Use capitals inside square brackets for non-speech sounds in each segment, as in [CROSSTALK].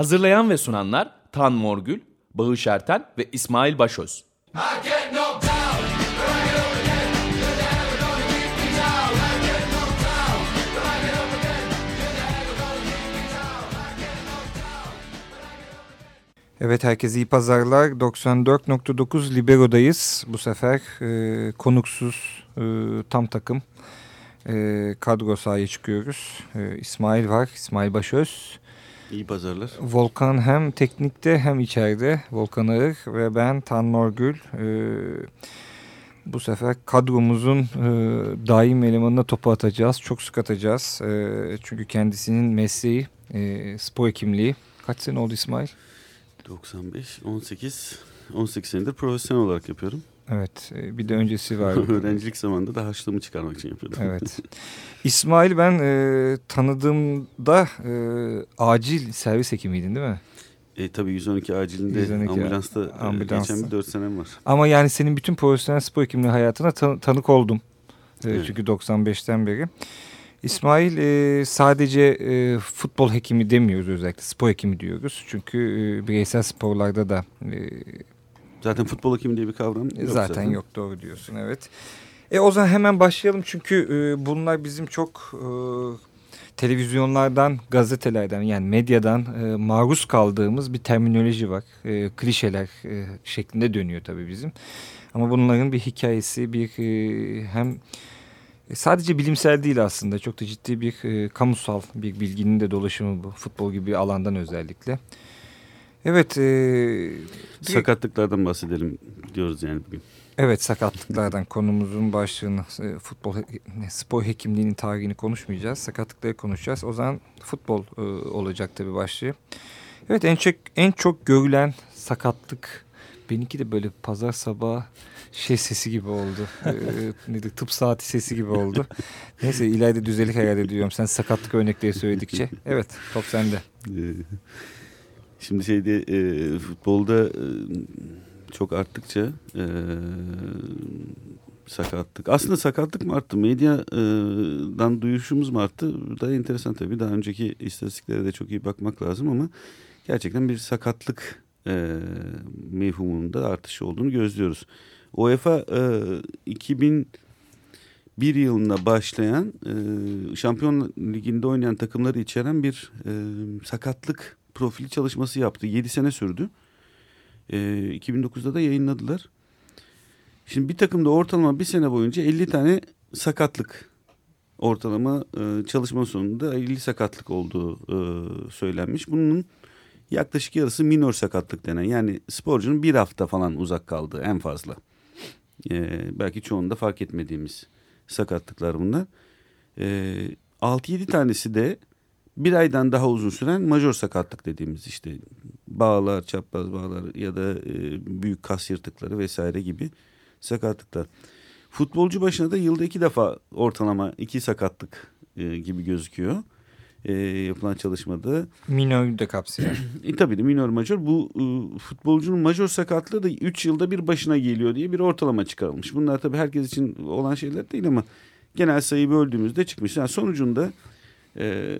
Hazırlayan ve sunanlar Tan Morgül, Bağış Erten ve İsmail Başöz. Evet herkese iyi pazarlar. 94.9 Libero'dayız. Bu sefer e, konuksuz e, tam takım e, kadro sahaya çıkıyoruz. E, İsmail var, İsmail Başöz. İyi pazarlar. Volkan hem teknikte hem içeride. Volkan Ağır ve ben Tan Morgül. E, bu sefer kadromuzun e, daim elemanına topu atacağız. Çok sık atacağız. E, çünkü kendisinin mesleği e, spor hekimliği. Kaç sene oldu İsmail? 95, 18, 18 senedir profesyonel olarak yapıyorum. Evet e, bir de öncesi var. [LAUGHS] Öğrencilik zamanında da harçlığımı çıkarmak için yapıyordum. evet. İsmail ben e, tanıdığımda e, acil servis hekimiydin değil mi? E, tabii 112 acilinde 112 ambulansta, e, ambulansta. geçen bir 4 senem var. Ama yani senin bütün profesyonel spor hekimliği hayatına tan- tanık oldum. E, Evet. Çünkü 95'ten beri. İsmail e, sadece e, futbol hekimi demiyoruz özellikle spor hekimi diyoruz. Çünkü e, bireysel sporlarda da e, Zaten futbol hekimi diye bir kavram yok zaten, zaten. yok doğru diyorsun evet. E o zaman hemen başlayalım çünkü e, bunlar bizim çok e, televizyonlardan, gazetelerden yani medyadan e, maruz kaldığımız bir terminoloji var. E, klişeler e, şeklinde dönüyor tabii bizim. Ama bunların bir hikayesi, bir e, hem sadece bilimsel değil aslında çok da ciddi bir e, kamusal bir bilginin de dolaşımı bu futbol gibi bir alandan özellikle. Evet. E, Sakatlıklardan bahsedelim diyoruz yani bugün. Evet sakatlıklardan konumuzun başlığını e, futbol spor hekimliğinin tarihini konuşmayacağız. Sakatlıkları konuşacağız. O zaman futbol e, olacak tabii başlığı. Evet en çok en çok görülen sakatlık benimki de böyle pazar sabahı şey sesi gibi oldu. e, [LAUGHS] nedir tıp saati sesi gibi oldu. Neyse ileride düzelik hayal ediyorum. Sen sakatlık örnekleri söyledikçe. Evet top sende. Şimdi şeyde e, futbolda e, çok arttıkça e, sakatlık. Aslında sakatlık mı arttı? Medyadan duyuşumuz mu arttı? Da enteresan tabii. Daha önceki istatistiklere de çok iyi bakmak lazım ama gerçekten bir sakatlık e, mevhumunda artış olduğunu gözlüyoruz. UEFA e, 2001 yılında başlayan e, Şampiyon Ligi'nde oynayan takımları içeren bir e, sakatlık profili çalışması yaptı. 7 sene sürdü. E, 2009'da da yayınladılar. Şimdi bir takımda ortalama bir sene boyunca 50 tane sakatlık ortalama e, çalışma sonunda 50 sakatlık olduğu e, söylenmiş. Bunun yaklaşık yarısı minor sakatlık denen yani sporcunun bir hafta falan uzak kaldığı en fazla. E, belki çoğunda fark etmediğimiz sakatlıklar bunlar. E, 6-7 tanesi de bir aydan daha uzun süren majör sakatlık dediğimiz işte bağlar, çapraz bağlar ya da e, büyük kas yırtıkları vesaire gibi sakatlıklar. Futbolcu başına da yılda iki defa ortalama iki sakatlık e, gibi gözüküyor. E, yapılan çalışmada. Minör de kapsayan. [CLEARS THROAT] E, tabii de minor majör. Bu e, futbolcunun majör sakatlığı da 3 yılda bir başına geliyor diye bir ortalama çıkarılmış. Bunlar tabii herkes için olan şeyler değil ama genel sayıyı böldüğümüzde çıkmış. Yani sonucunda e,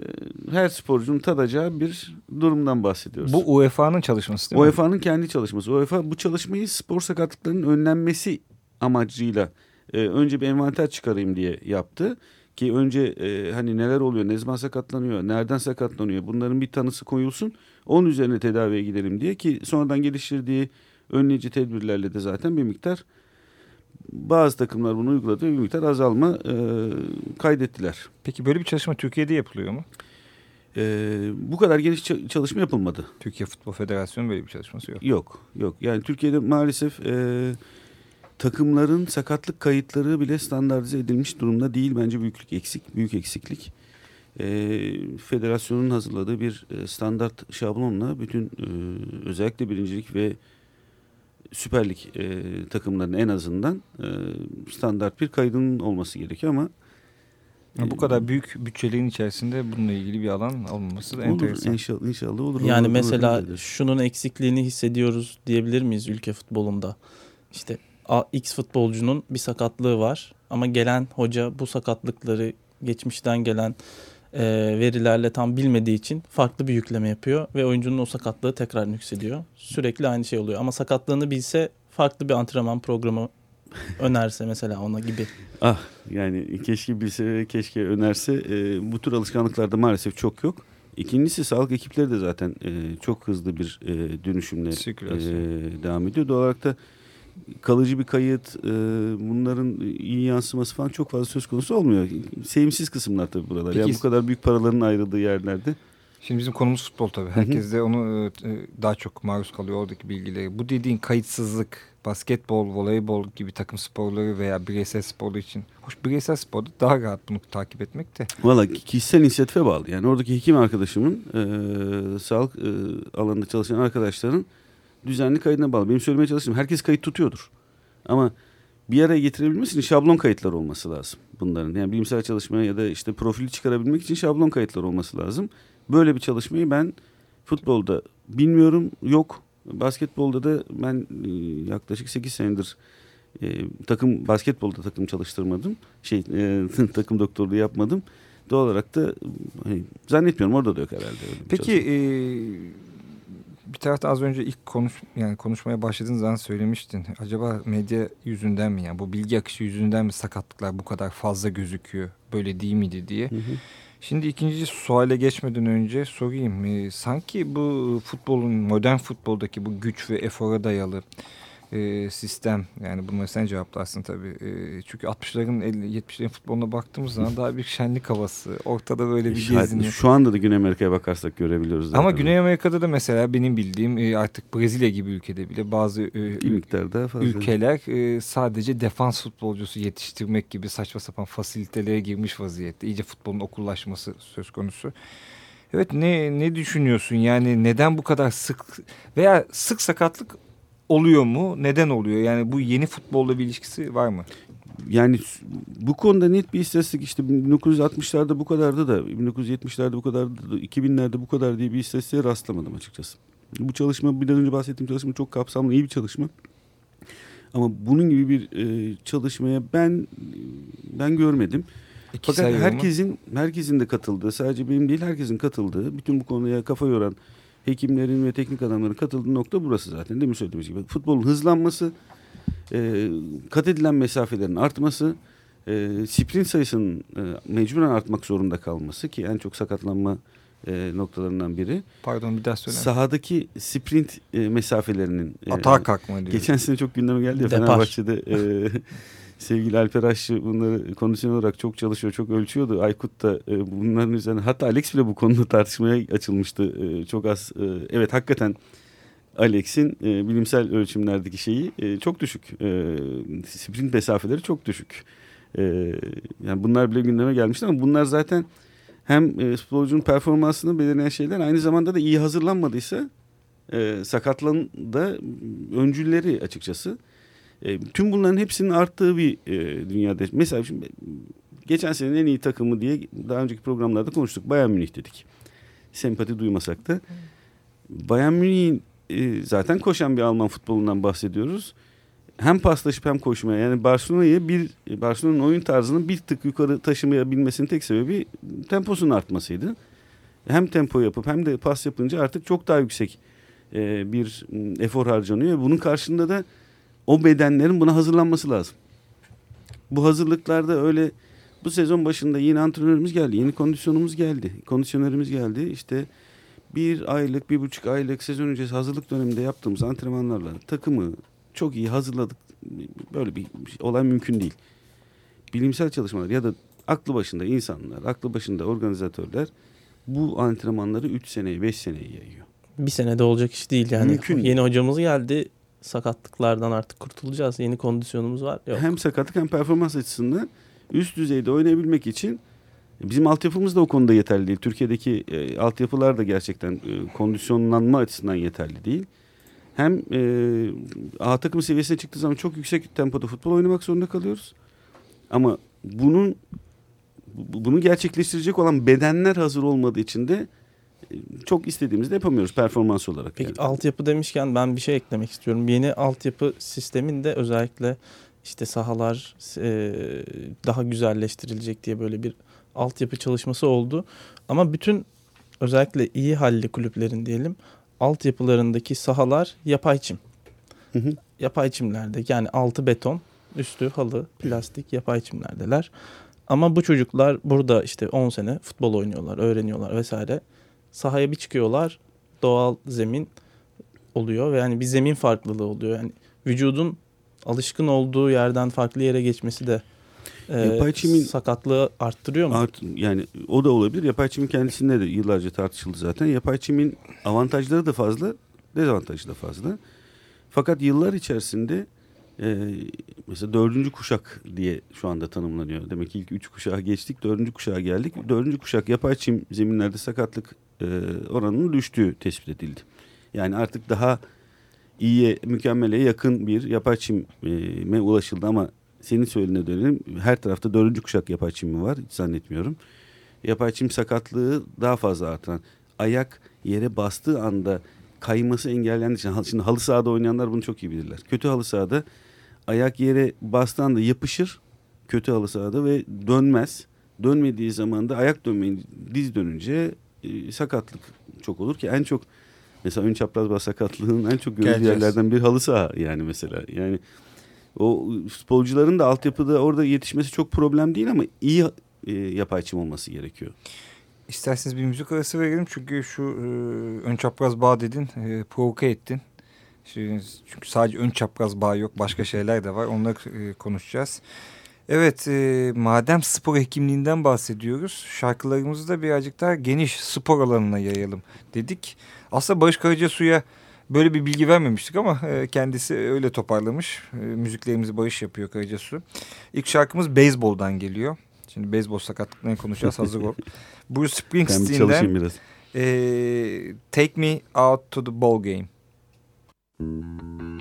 her sporcunun tadacağı bir durumdan bahsediyoruz. Bu UEFA'nın çalışması değil? UEFA'nın kendi çalışması. UEFA bu çalışmayı spor sakatlıklarının önlenmesi amacıyla e, önce bir envanter çıkarayım diye yaptı. Ki önce e, hani neler oluyor, ne zaman sakatlanıyor, nereden sakatlanıyor bunların bir tanısı koyulsun. Onun üzerine tedaviye gidelim diye ki sonradan geliştirdiği önleyici tedbirlerle de zaten bir miktar bazı takımlar bunu uyguladı ve bir miktar azalma e, kaydettiler. Peki böyle bir çalışma Türkiye'de yapılıyor mu? E, bu kadar geniş ça- çalışma yapılmadı. Türkiye Futbol Federasyonu böyle bir çalışması yok. Yok yok yani Türkiye'de maalesef e, takımların sakatlık kayıtları bile standartize edilmiş durumda değil bence büyüklük eksik büyük eksiklik. E, federasyonun hazırladığı bir e, standart şablonla bütün e, özellikle birincilik ve Süper Lig e, takımlarının en azından e, standart bir kaydının olması gerekiyor ama Ya bu kadar büyük bütçelerin içerisinde bununla ilgili bir alan olmaması da olur enteresan. inşallah, inşallah olur. Yani olur, mesela olur, şunun eksikliğini hissediyoruz diyebilir miyiz ülke futbolunda? İşte X futbolcunun bir sakatlığı var ama gelen hoca bu sakatlıkları geçmişten gelen e, verilerle tam bilmediği için farklı bir yükleme yapıyor ve oyuncunun o sakatlığı tekrar yükseliyor. Sürekli aynı şey oluyor ama sakatlığını bilse farklı bir antrenman programı önerse mesela ona gibi. Ah yani keşke bilse keşke önerse e, bu tür alışkanlıklarda maalesef çok yok. İkincisi sağlık ekipleri de zaten e, çok hızlı bir e, dönüşümle e, devam ediyor. Doğal olarak da kalıcı bir kayıt, e, bunların iyi yansıması falan çok fazla söz konusu olmuyor. Sevimsiz kısımlar tabii buralar. Peki- Yani bu kadar büyük paraların ayrıldığı yerlerde. Şimdi bizim konumuz futbol tabii. Herkes de onu e, daha çok maruz kalıyor oradaki bilgileri. Bu dediğin kayıtsızlık, basketbol, voleybol gibi takım sporları veya bireysel sporlu için. Hoş bireysel sporda daha rahat bunu takip etmek de. Valla kişisel inisiyatife bağlı. Yani oradaki hekim arkadaşımın e, sağlık e, alanında çalışan arkadaşların düzenli kaydına bağlı. Benim söylemeye çalıştığım herkes kayıt tutuyordur. Ama bir araya getirebilmesi için şablon kayıtlar olması lazım bunların. Yani bilimsel çalışmaya ya da işte profili çıkarabilmek için şablon kayıtlar olması lazım. Böyle bir çalışmayı ben futbolda bilmiyorum yok. Basketbolda da ben e, yaklaşık 8 senedir e, takım basketbolda takım çalıştırmadım. Şey e, [LAUGHS] takım doktorluğu yapmadım. Doğal olarak da hani, zannetmiyorum orada da yok herhalde. Peki e, bir tarafta az önce ilk konuş yani konuşmaya başladığın zaman söylemiştin. Acaba medya yüzünden mi yani bu bilgi akışı yüzünden mi sakatlıklar bu kadar fazla gözüküyor? Böyle değil miydi diye. Hı hı. Şimdi ikinci suale geçmeden önce sorayım. Ee, sanki bu futbolun, modern futboldaki bu güç ve efora dayalı e, sistem, yani bunları sen cevaplarsın tabii. E, çünkü 60'ların, 50 70'lerin futboluna baktığımız zaman daha bir şenlik havası. Ortada böyle bir Şahit- geziniyor. Şu anda da Güney Amerika'ya bakarsak görebiliyoruz. zaten. Ama Güney Amerika'da da mesela benim bildiğim e, artık Brezilya gibi ülkede bile bazı e, bir miktar daha fazla. ülkeler e, sadece defans futbolcusu yetiştirmek gibi saçma sapan fasilitelere girmiş vaziyette. İyice futbolun okullaşması söz konusu. Evet ne ne düşünüyorsun? Yani neden bu kadar sık veya sık sakatlık oluyor mu? Neden oluyor? Yani bu yeni futbolla bir ilişkisi var mı? Yani bu konuda net bir istatistik işte 1960'larda bu kadardı da 1970'lerde bu kadardı da 2000'lerde bu kadar diye bir istatistiğe rastlamadım açıkçası. Bu çalışma biraz önce bahsettiğim çalışma çok kapsamlı iyi bir çalışma. Ama bunun gibi bir e, çalışmaya ben ben görmedim. İkisi Fakat ayrı mı? herkesin herkesin de katıldığı, sadece benim değil herkesin katıldığı, bütün bu konuya kafa yoran hekimlerin ve teknik adamların katıldığı nokta burası zaten. Demin söylediğimiz gibi futbolun hızlanması, e, kat edilen mesafelerin artması, e, sprint sayısının e, mecburen artmak zorunda kalması ki en çok sakatlanma e, noktalarından biri. Pardon bir daha söyle. Sahadaki sprint e, mesafelerinin e, Atağa kalkma diyor. Geçen sene çok gündeme geldi ya Depar. Fenerbahçe'de e, [LAUGHS] sevgili Alper Aşçı bunları kondisyon olarak çok çalışıyor, çok ölçüyordu. Aykut da e, bunların üzerine hatta Alex bile bu konuda tartışmaya açılmıştı. E, çok az e, evet hakikaten Alex'in e, bilimsel ölçümlerdeki şeyi e, çok düşük. E, sprint mesafeleri çok düşük. E, yani bunlar bile gündeme gelmişti ama bunlar zaten hem e, futbolcunun performansını belirleyen şeyler aynı zamanda da iyi hazırlanmadıysa e, sakatlan da öncülleri açıkçası. E, tüm bunların hepsinin arttığı bir e, dünyada. Mesela şimdi geçen senenin en iyi takımı diye daha önceki programlarda konuştuk. Bayern Münih dedik. Sempati duymasak da. Bayern Münih'in e, zaten koşan bir Alman futbolundan bahsediyoruz. Hem paslaşıp hem koşmaya yani Barcelona'yı bir Barcelona'nın oyun tarzını bir tık yukarı taşımayabilmesinin tek sebebi temposunun artmasıydı. Hem tempo yapıp hem de pas yapınca artık çok daha yüksek e, bir efor harcanıyor. Bunun karşında da o bedenlerin buna hazırlanması lazım. Bu hazırlıklarda öyle bu sezon başında yeni antrenörümüz geldi, yeni kondisyonumuz geldi, kondisyonerimiz geldi. İşte bir aylık, bir buçuk aylık sezon öncesi hazırlık döneminde yaptığımız antrenmanlarla takımı çok iyi hazırladık. Böyle bir olay mümkün değil. Bilimsel çalışmalar ya da aklı başında insanlar, aklı başında organizatörler bu antrenmanları 3 seneye, 5 seneye yayıyor. Bir senede olacak iş değil yani. Mümkün. Yeni hocamız geldi. Sakatlıklardan artık kurtulacağız. Yeni kondisyonumuz var. Yok. Hem sakatlık hem performans açısından üst düzeyde oynayabilmek için bizim altyapımız da o konuda yeterli değil. Türkiye'deki e, altyapılar da gerçekten e, kondisyonlanma açısından yeterli değil. Hem e, A takım seviyesine çıktığı zaman çok yüksek tempoda futbol oynamak zorunda kalıyoruz. Ama bunun bu- bunu gerçekleştirecek olan bedenler hazır olmadığı için de çok istediğimizde yapamıyoruz performans olarak. Peki yani. altyapı demişken ben bir şey eklemek istiyorum. Yeni altyapı sisteminde özellikle işte sahalar e, daha güzelleştirilecek diye böyle bir altyapı çalışması oldu. Ama bütün özellikle iyi halli kulüplerin diyelim altyapılarındaki sahalar yapay çim. Hı hı. Yapay çimlerde yani altı beton, üstü halı, plastik yapay çimlerdeler. Ama bu çocuklar burada işte 10 sene futbol oynuyorlar, öğreniyorlar vesaire. Sahaya bir çıkıyorlar, doğal zemin oluyor ve yani bir zemin farklılığı oluyor. Yani vücudun alışkın olduğu yerden farklı yere geçmesi de e, Yapay çimin- sakatlığı arttırıyor mu? Art, yani o da olabilir. Yapay çimin kendisinde de yıllarca tartışıldı zaten. Yapay çimin avantajları da fazla, dezavantajı da fazla. Fakat yıllar içerisinde e, mesela dördüncü kuşak diye şu anda tanımlanıyor. Demek ki ilk üç kuşağı geçtik, dördüncü kuşağa geldik. Dördüncü kuşak yapay çim zeminlerde sakatlık e, oranının düştüğü tespit edildi. Yani artık daha iyiye, mükemmele yakın bir yapay çime ulaşıldı ama senin söylediğine dönelim. Her tarafta dördüncü kuşak yapay çim mi var? Hiç zannetmiyorum. Yapay çim sakatlığı daha fazla artan. Ayak yere bastığı anda kayması engellendiği için. Şimdi halı sahada oynayanlar bunu çok iyi bilirler. Kötü halı sahada ayak yere bastığı anda yapışır. Kötü halı sahada ve dönmez. Dönmediği zaman da ayak dönmeyin diz dönünce e, sakatlık çok olur ki en çok mesela ön çapraz bağ sakatlığının en çok görüldüğü Geleceğiz. yerlerden bir halı saha yani mesela. Yani o futbolcuların da altyapıda orada yetişmesi çok problem değil ama iyi e, yapay çim olması gerekiyor. İsterseniz bir müzik arası verelim çünkü şu e, ön çapraz bağ dedin, e, provoke ettin. Çünkü sadece ön çapraz bağ yok, başka [LAUGHS] şeyler de var. Onları e, konuşacağız. Evet, e, madem spor hekimliğinden bahsediyoruz, şarkılarımızı da birazcık daha geniş spor alanına yayalım dedik. Aslında Barış Karacasu'ya böyle bir bilgi vermemiştik ama e, kendisi öyle toparlamış. E, müziklerimizi Barış yapıyor Karacasu. İlk şarkımız beyzboldan geliyor. Şimdi beyzbol sakatlıklarını konuşacağız hazır ol. [LAUGHS] Bruce bir Springsteen'den biraz. e, Take Me Out to the Ball Game. Well,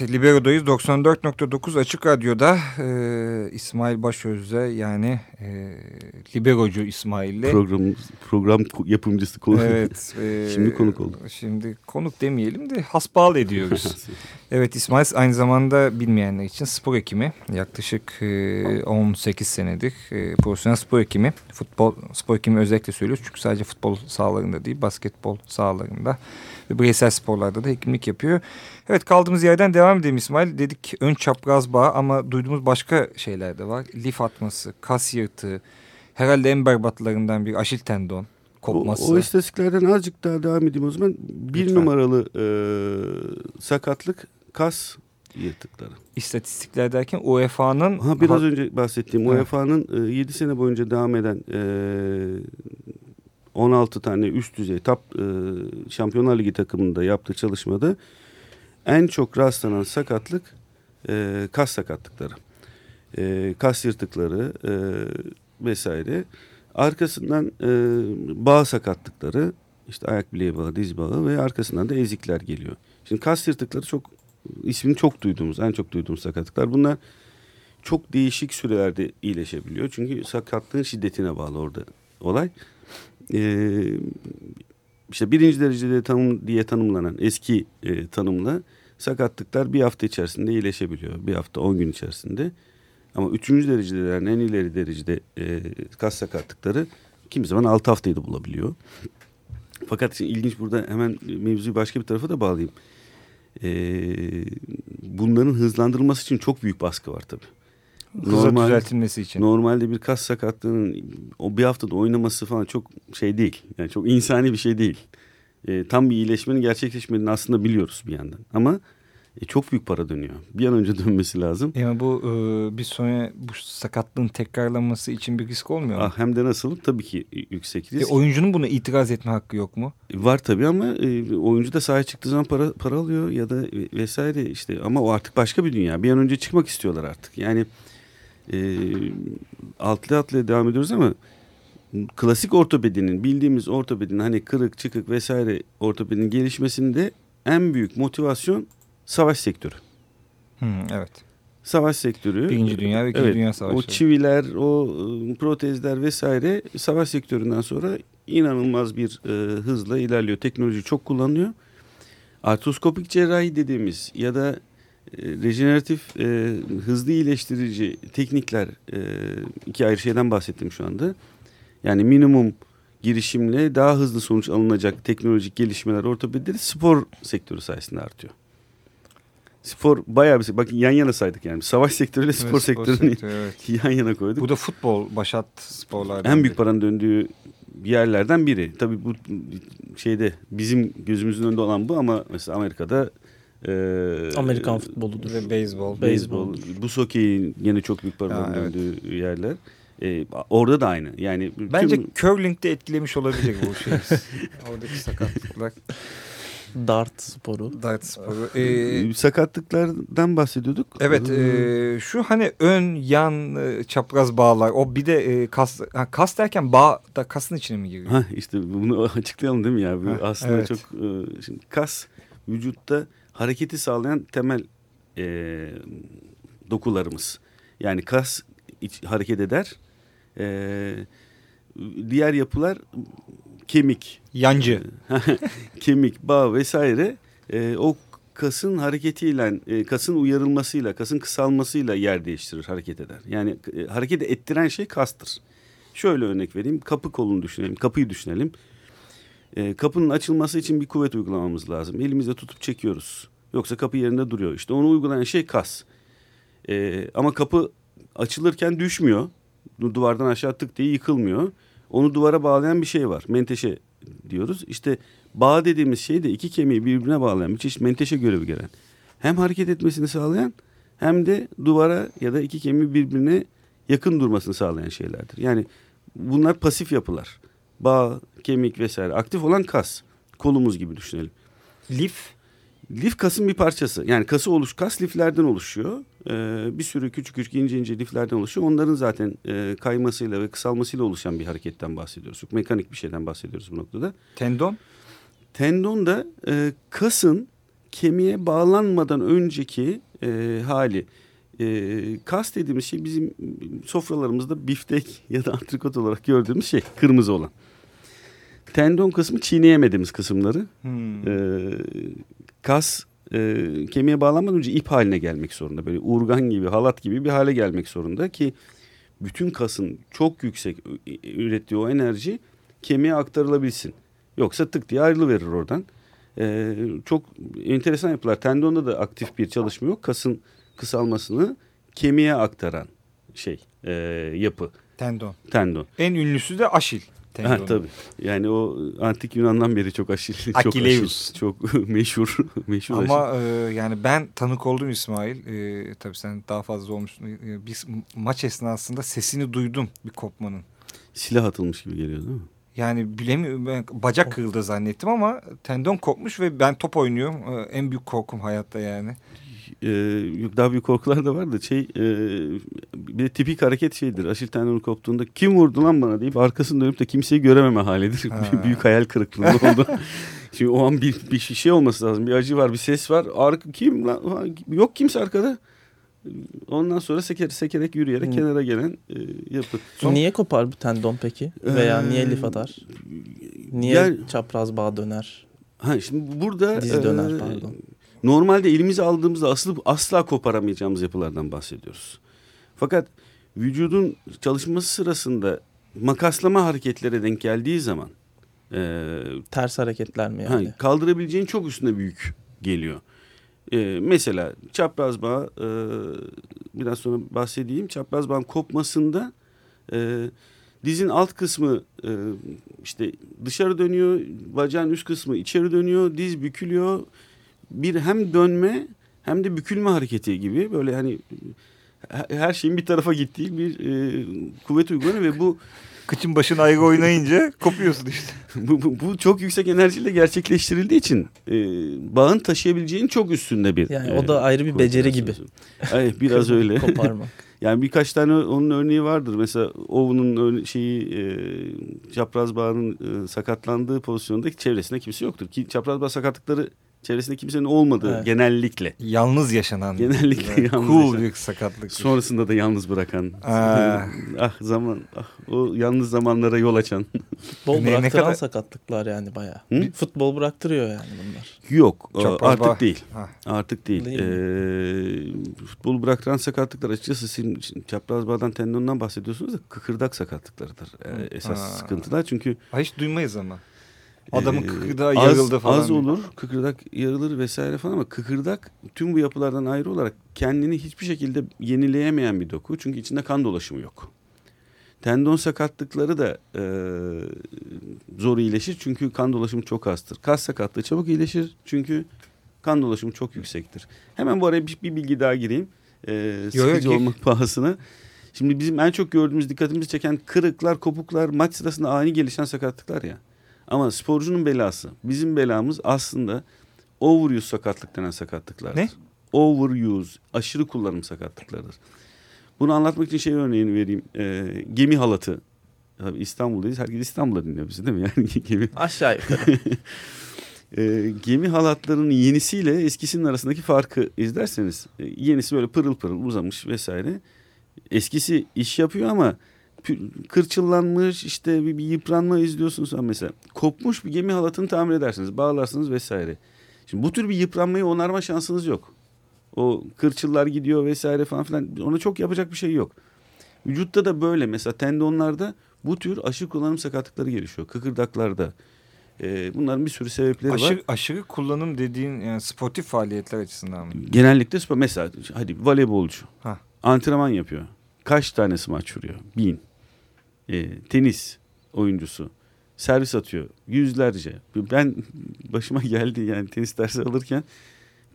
Evet, Libero'dayız. 94.9 Açık Radyo'da e, İsmail Başöz'de yani e, Liberocu İsmail'le. Program, program yapımcısı konu. Evet. [LAUGHS] E, Şimdi konuk oldu. Şimdi konuk demeyelim de hasbihal ediyoruz. [LAUGHS] evet İsmail aynı zamanda bilmeyenler için spor hekimi. Yaklaşık e, 18 senedir e, profesyonel spor hekimi. Futbol spor hekimi özellikle söylüyoruz. Çünkü sadece futbol sahalarında değil basketbol sahalarında ve bireysel sporlarda da hekimlik yapıyor. Evet kaldığımız yerden devam edelim İsmail. Dedik ön çapraz bağ ama duyduğumuz başka şeyler de var. Lif atması, kas yırtığı, herhalde en berbatlarından bir aşil tendon kopması. O, o istatistiklerden azıcık daha devam edeyim o zaman. Bir Lütfen. numaralı e, sakatlık kas yırtıkları. İstatistikler derken UEFA'nın... Ha, biraz ha- önce bahsettiğim Evet. UEFA'nın 7 sene boyunca devam eden e, 16 tane üst düzey top e, Şampiyonlar Ligi takımında yaptığı çalışmada en çok rastlanan sakatlık e, kas sakatlıkları. E, kas yırtıkları e, vesaire. Arkasından e, bağ sakatlıkları işte ayak bileği bağı, diz bağı ve arkasından da ezikler geliyor. Şimdi kas yırtıkları çok ismini çok duyduğumuz, en çok duyduğumuz sakatlıklar. Bunlar çok değişik sürelerde iyileşebiliyor. Çünkü sakatlığın şiddetine bağlı orada olay. Ee, işte birinci derecede tanım diye tanımlanan eski e, tanımla sakatlıklar bir hafta içerisinde iyileşebiliyor. Bir hafta on gün içerisinde. Ama üçüncü dereceden en ileri derecede e, kas sakatlıkları kimi zaman altı haftayı da bulabiliyor. Fakat ilginç burada hemen mevzuyu başka bir tarafa da bağlayayım. Ee, bunların hızlandırılması için çok büyük baskı var tabii. hıza Normal- düzeltilmesi için. Normalde bir kas sakatlığının o bir haftada oynaması falan çok şey değil. Yani çok insani bir şey değil. Ee, tam bir iyileşmenin gerçekleşmediğini aslında biliyoruz bir yandan. Ama e, çok büyük para dönüyor. Bir an önce [LAUGHS] dönmesi lazım. Yani bu e, bir sonra bu sakatlığın tekrarlanması için bir risk olmuyor mu? Ah, hem de nasıl? Tabii ki yüksek E, risk. oyuncunun buna itiraz etme hakkı yok mu? Var tabii ama e, oyuncu da sahaya çıktığı zaman para para alıyor ya da vesaire işte ama o artık başka bir dünya. Bir an önce çıkmak istiyorlar artık. Yani e, altlı atlıya devam ediyoruz ama klasik ortopedinin bildiğimiz ortopedinin hani kırık çıkık vesaire ortopedinin gelişmesinde en büyük motivasyon savaş sektörü. Hı, evet. Savaş sektörü. Birinci Dünya ve İkinci Evet, Dünya O Savaşları. çiviler, o e, protezler vesaire savaş sektöründen sonra inanılmaz bir e, hızla ilerliyor. Teknoloji çok kullanılıyor. Artroskopik cerrahi dediğimiz ya da e, rejeneratif e, hızlı iyileştirici teknikler e, iki ayrı şeyden bahsettim şu anda. Yani minimum girişimle daha hızlı sonuç alınacak teknolojik gelişmeler ortopedide spor sektörü sayesinde artıyor. Spor bayağı bir bakın yan yana saydık yani. Savaş sektörüyle Evet, spor sektörünü sektörü, [LAUGHS] evet. yan yana koyduk. Bu da futbol, başat sporlardan. en büyük paranın döndüğü yerlerden biri. Tabii bu şeyde bizim gözümüzün önünde olan bu ama mesela Amerika'da e, Amerikan futboludur. Ve beyzbol. beyzbol, bu hokeyin yine çok büyük paranın Ha, evet. döndüğü yerler. E, orada da aynı. Yani Bence tüm- curling de etkilemiş olabilir bu şey. [LAUGHS] Oradaki sakatlıklar. Dart sporu. Dart sporu. Ee, e, sakatlıklardan bahsediyorduk. evet Ee, e, şu hani ön yan e, çapraz bağlar o bir de e, kas ha, kas derken bağ da kasın içine mi giriyor? Ha işte bunu [LAUGHS] açıklayalım değil mi ya? Bu Ha, aslında evet. çok e, şimdi kas vücutta hareketi sağlayan temel e, dokularımız. Yani kas iç- hareket eder. E, diğer yapılar kemik, Yancı. [LAUGHS] kemik, bağ vesaire e, o kasın hareketiyle, e, kasın uyarılmasıyla, kasın kısalmasıyla yer değiştirir, hareket eder. Yani e, hareket ettiren şey kastır. Şöyle örnek vereyim. Kapı kolunu düşünelim, kapıyı düşünelim. E, kapının açılması için bir kuvvet uygulamamız lazım. Elimizle tutup çekiyoruz. Yoksa kapı yerinde duruyor. İşte onu uygulayan şey kas. E, ama kapı açılırken düşmüyor. Du- Duvardan aşağı tık diye yıkılmıyor. Onu duvara bağlayan bir şey var. Menteşe diyoruz. İşte bağ dediğimiz şey de iki kemiği birbirine bağlayan bir çeşit menteşe görevi gören. Hem hareket etmesini sağlayan hem de duvara ya da iki kemiği birbirine yakın durmasını sağlayan şeylerdir. Yani bunlar pasif yapılar. Bağ, kemik vesaire. Aktif olan kas. Kolumuz gibi düşünelim. Lif. Lif kasın bir parçası. Yani kası oluş, kas liflerden oluşuyor. Ee, bir sürü küçük küçük ince ince liflerden oluşuyor. Onların zaten e, kaymasıyla ve kısalmasıyla oluşan bir hareketten bahsediyoruz. Çok mekanik bir şeyden bahsediyoruz bu noktada. Tendon. Tendon da e, kasın kemiğe bağlanmadan önceki e, hali. E, kas dediğimiz şey bizim sofralarımızda biftek [LAUGHS] ya da antrikot olarak gördüğümüz şey kırmızı olan. Tendon kısmı çiğneyemediğimiz kısımları. Hmm. E, kas e, kemiğe bağlanmadan önce ip haline gelmek zorunda. Böyle urgan gibi, halat gibi bir hale gelmek zorunda ki bütün kasın çok yüksek ürettiği o enerji kemiğe aktarılabilsin. Yoksa tık diye ayrılıverir oradan. E, çok enteresan yapılar. Tendonda da aktif bir çalışma yok. Kasın kısalmasını kemiğe aktaran şey e, yapı Tendon. tendon. En ünlüsü de Aşil. Ha, tabii. Yani o antik Yunan'dan beri çok aşil, [LAUGHS] çok aşil, çok [LAUGHS] meşhur, [LAUGHS] meşhur. Ama e, yani ben tanık oldum İsmail. E, tabii sen daha fazla olmuşsun. E, bir maç esnasında sesini duydum bir kopmanın. Silah atılmış gibi geliyor değil mi? Yani bilemiyorum ben bacak kırıldı zannettim ama tendon kopmuş ve ben top oynuyorum. E, en büyük korkum hayatta yani. Yok daha büyük korkular da var da şey e, bir de tipik hareket şeydir. Aşil tendonu koptuğunda kim vurdu lan bana deyip arkasını dönüp de kimseyi görememe halidir. Ha. [LAUGHS] büyük hayal kırıklığı [LAUGHS] oldu. Şimdi o an bir, bir şey olması lazım. Bir acı var, bir ses var. Arka, kim lan? Yok kimse arkada. Ondan sonra seker, sekerek yürüyerek Hı. kenara gelen e, yapı. Niye kopar bu tendon peki? Veya Ee, niye lif atar? Niye yani- çapraz bağ döner? Ha şimdi burada Diz döner e, pardon. Normalde elimize aldığımızda aslı asla koparamayacağımız yapılardan bahsediyoruz. Fakat vücudun çalışması sırasında makaslama hareketlere denk geldiği zaman e, Ters hareketler mi ha, yani? kaldırabileceğin çok üstüne büyük geliyor. E, mesela çapraz bağ e, biraz sonra bahsedeyim. Çapraz bağın kopmasında e, dizin alt kısmı e, işte dışarı dönüyor, bacağın üst kısmı içeri dönüyor, diz bükülüyor. Bir hem dönme hem de bükülme hareketi gibi böyle hani he- her şeyin bir tarafa gittiği bir e, kuvvet uygulanıyor ve bu [LAUGHS] Kıçın başın ayrı oynayınca kopuyorsun işte. [LAUGHS] bu, bu, bu çok yüksek enerjiyle gerçekleştirildiği için e, bağın taşıyabileceğin çok üstünde bir. Yani e, o da ayrı bir beceri gibi. Ay, [LAUGHS] biraz öyle. Koparmak. Yani birkaç tane onun örneği vardır. Mesela Owen'un şeyi e, çapraz bağının e, sakatlandığı pozisyonda çevresinde kimse yoktur. Ki çapraz bağ sakatlıkları çevresinde kimsenin olmadığı Evet. genellikle. Yalnız yaşanan. Genellikle Yani yalnız cool yaşanan. bir sakatlık. Sonrasında da yalnız bırakan. Aa. ah zaman ah o yalnız zamanlara yol açan. Futbol Ne- ne bıraktıran kadar- sakatlıklar yani bayağı. Hı? Futbol bıraktırıyor yani bunlar. Yok e, Çapraz artık bağ. değil. Ha. Artık değil. Değil Ee, futbol bıraktıran sakatlıklar açıkçası sizin için çapraz bağdan tendondan bahsediyorsunuz da kıkırdak sakatlıklarıdır ee, esas Ha. sıkıntılar. Çünkü Ha, Hiç duymayız ama. Adamın Ee, kıkırdağı az- yarıldı falan. Az olur kıkırdak yarılır vesaire falan ama kıkırdak tüm bu yapılardan ayrı olarak kendini hiçbir şekilde yenileyemeyen bir doku. Çünkü içinde kan dolaşımı yok. Tendon sakatlıkları da e, zor iyileşir çünkü kan dolaşımı çok azdır. Kas sakatlığı çabuk iyileşir çünkü kan dolaşımı çok yüksektir. Hemen bu araya bir, bir bilgi daha gireyim. E, sıkıcı gir. olmak pahasına. Şimdi bizim en çok gördüğümüz dikkatimizi çeken kırıklar, kopuklar, maç sırasında ani gelişen sakatlıklar ya. Ama sporcunun belası. Bizim belamız aslında overuse sakatlık denen sakatlıklardır. Ne? Overuse, aşırı kullanım sakatlıklarıdır. Bunu anlatmak için şey örneğini vereyim. Ee, gemi halatı. Tabii İstanbul'dayız. Herkes İstanbul'da dinliyor bizi değil mi? [LAUGHS] Yani gemi, Aşağı yukarı. [LAUGHS] Ee, gemi halatlarının yenisiyle eskisinin arasındaki farkı izlerseniz e, yenisi böyle pırıl pırıl uzamış vesaire. Eskisi iş yapıyor ama kırçıllanmış işte bir, bir yıpranma izliyorsunuz mesela kopmuş bir gemi halatını tamir edersiniz bağlarsınız vesaire. Şimdi bu tür bir yıpranmayı onarma şansınız yok. O kırçıllar gidiyor vesaire falan filan ona çok yapacak bir şey yok. Vücutta da böyle mesela tendonlarda bu tür aşırı kullanım sakatlıkları gelişiyor. Kıkırdaklarda. Ee, bunların bir sürü sebepleri var. Aşırı, aşırı kullanım dediğin yani sportif faaliyetler açısından mı? Genellikle spor. Mesela hadi voleybolcu. Ha. Antrenman yapıyor. Kaç tane smaç vuruyor? Bin. Ee, tenis oyuncusu. Servis atıyor. Yüzlerce. Ben başıma geldi yani tenis dersi alırken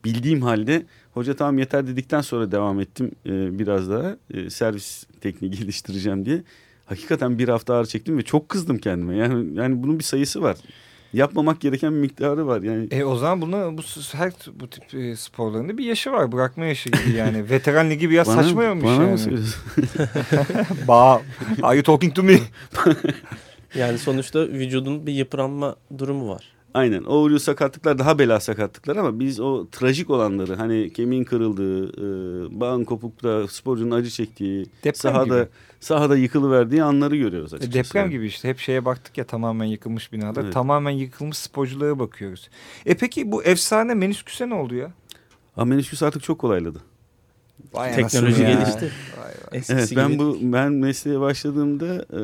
bildiğim halde hoca tamam yeter dedikten sonra devam ettim e, biraz daha e, servis tekniği [LAUGHS] geliştireceğim diye. Hakikaten bir hafta ağır çektim ve çok kızdım kendime. Yani yani bunun bir sayısı var. Yapmamak gereken bir miktarı var. Yani E o zaman buna bu her bu tip e, sporların da bir yaşı var. Bırakma yaşı gibi yani. [LAUGHS] Veteran ligi biraz bana, saçmaymış bana yani. mı söylüyorsun? [LAUGHS] [LAUGHS] Ba Are you talking to me? Yani sonuçta vücudun bir yıpranma durumu var. Aynen. O ucu sakatlıklar daha bela sakatlıklar ama biz o trajik olanları hani kemiğin kırıldığı, e, bağın kopukta sporcunun acı çektiği, Deprem sahada gibi. sahada yıkılıverdiği anları görüyoruz E, açıkçası. Deprem gibi işte hep şeye baktık ya tamamen yıkılmış binalar. Evet. Tamamen yıkılmış sporculara bakıyoruz. E peki bu efsane menisküse ne oldu ya? Ama menisküs artık çok kolayladı. Vay Teknoloji gelişti. Vay. Eskisi Evet ben gibi. bu ben mesleğe başladığımda e,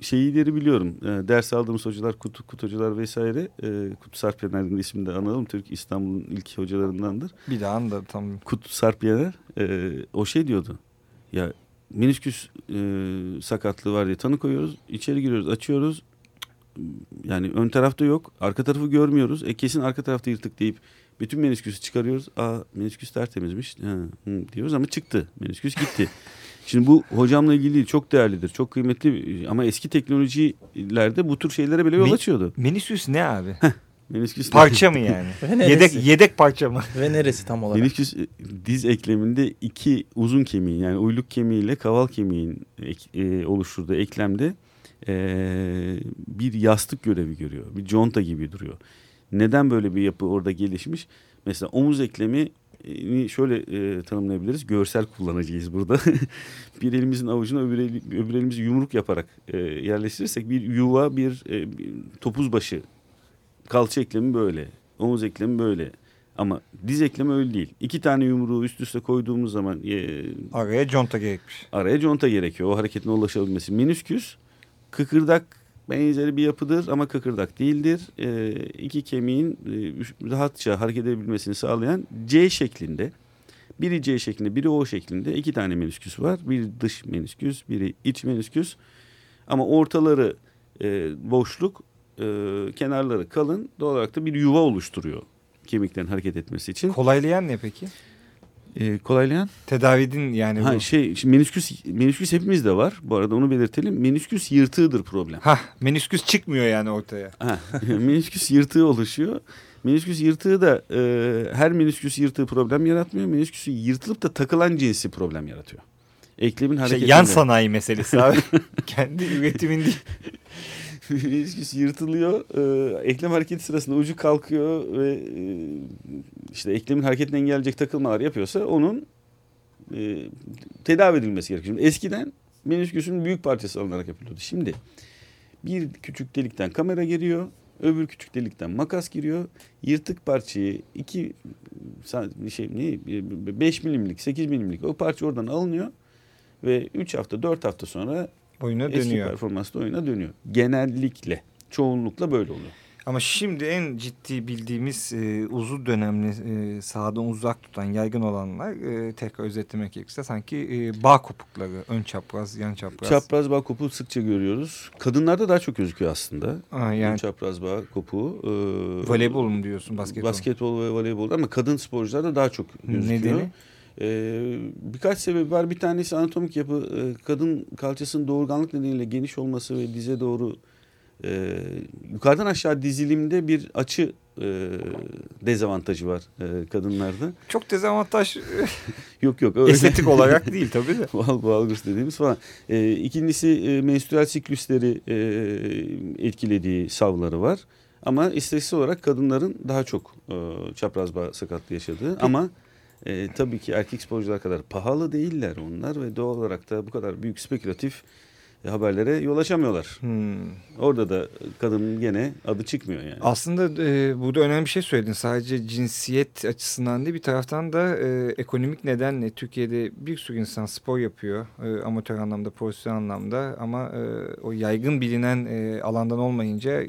şeyleri biliyorum. E, ders aldığımız hocalar, kutu, kutu hocalar vesaire. E, Kutu Sarp Yener'in ismini de analım. Türk İstanbul'un ilk hocalarındandır. Bir daha da tam Kutu Sarp Yener e, o şey diyordu. Ya menisküs e, sakatlığı var diye tanı koyuyoruz. içeri giriyoruz, açıyoruz. Yani ön tarafta yok. Arka tarafı görmüyoruz. E kesin arka tarafta yırtık deyip bütün menisküsü çıkarıyoruz. Aa menisküs tertemizmiş. Ha, hı, diyoruz ama çıktı. Menisküs gitti. [LAUGHS] Şimdi bu hocamla ilgili değil, çok değerlidir. Çok kıymetli ama eski teknolojilerde bu tür şeylere bile yol Mi- açıyordu. menisküs ne abi? Menisküs Parça mı yani? Yedek yedek parça mı? Ve neresi tam olarak? Menisküs e, diz ekleminde iki uzun kemiğin yani uyluk kemiğiyle kaval kemiğin ek- e, oluşturduğu eklemde e, bir yastık görevi görüyor. Bir conta gibi duruyor. Neden böyle bir yapı orada gelişmiş? Mesela omuz eklemi e, şöyle e, tanımlayabiliriz. Görsel kullanıcıyız burada. [LAUGHS] bir elimizin avucuna öbür, eli- öbür elimizi yumruk yaparak e, yerleştirirsek bir yuva, bir, e, bir topuz başı. Kalça eklemi böyle. Omuz eklemi böyle. Ama diz eklemi öyle değil. İki tane yumruğu üst üste koyduğumuz zaman e, Araya conta gerekmiş. araya conta gerekiyor. O hareketin ulaşabilmesi. Menisküs kıkırdak benzeri bir yapıdır ama kıkırdak değildir. E, iki kemiğin e, rahatça hareket edebilmesini sağlayan C şeklinde. Biri C şeklinde, biri O şeklinde iki tane menisküs var. Biri dış menisküs, biri iç menisküs. Ama ortaları e, boşluk, e, kenarları kalın. Doğal olarak da bir yuva oluşturuyor kemiklerin hareket etmesi için. Kolaylayan ne peki? E, kolaylayan? Tedavidin yani Ha, bu. şey, menisküs, menisküs hepimizde var. Bu arada onu belirtelim. Menisküs yırtığıdır problem. Hah menisküs çıkmıyor yani ortaya. Ha, [LAUGHS] menisküs yırtığı oluşuyor. Menisküs yırtığı da e, her menisküs yırtığı problem yaratmıyor. Menisküsü yırtılıp da takılan cinsi problem yaratıyor. Eklemin Şey, hareketinde. yan sanayi meselesi abi. [LAUGHS] Kendi üretimin değil. Menisküs yırtılıyor. E, eklem hareketi sırasında ucu kalkıyor ve e, işte eklemin hareketini engelleyecek takılmalar yapıyorsa onun e, tedavi edilmesi gerekiyor. Şimdi eskiden menisküsün büyük parçası alınarak yapılıyordu. Şimdi bir küçük delikten kamera giriyor. Öbür küçük delikten makas giriyor. Yırtık parçayı iki sa- şey ne 5 milimlik 8 milimlik o parça oradan alınıyor ve 3 hafta 4 hafta sonra Oyuna eski dönüyor. performansla oyuna dönüyor. Genellikle çoğunlukla böyle oluyor. Ama şimdi en ciddi bildiğimiz e, uzun dönemli e, sahadan uzak tutan yaygın olanlar e, tekrar özetlemek gerekirse sanki e, bağ kopukları. Ön çapraz, yan çapraz. Çapraz bağ kopuğu sıkça görüyoruz. Kadınlarda daha çok gözüküyor aslında. Ha, Yani, yani çapraz bağ kopuğu. e, voleybol mu diyorsun basketbol? Basketbol ve voleybol ama kadın sporcularda daha çok gözüküyor. Nedeni? Ee, birkaç sebebi var. Bir tanesi anatomik yapı. Ee, kadın kalçasının doğurganlık nedeniyle geniş olması ve dize doğru e, yukarıdan aşağı dizilimde bir açı e, dezavantajı var e, kadınlarda. Çok dezavantaj [LAUGHS] Yok yok. öyle- estetik olarak [LAUGHS] değil tabii de. Val valgus dediğimiz falan. Ee, ikincisi e, menstrüel siklüsleri e, etkilediği savları var. Ama istatistik olarak kadınların daha çok e, çapraz bağ sakatlığı yaşadığı. Ama e, tabii ki erkek sporcular kadar pahalı değiller onlar ve doğal olarak da bu kadar büyük spekülatif e, haberlere yol açamıyorlar. Hmm. Orada da kadının gene adı çıkmıyor yani. Aslında e, burada önemli bir şey söyledin. Sadece cinsiyet açısından değil bir taraftan da e, ekonomik nedenle Türkiye'de bir sürü insan spor yapıyor. E, amatör anlamda, profesyonel anlamda ama e, o yaygın bilinen e, alandan olmayınca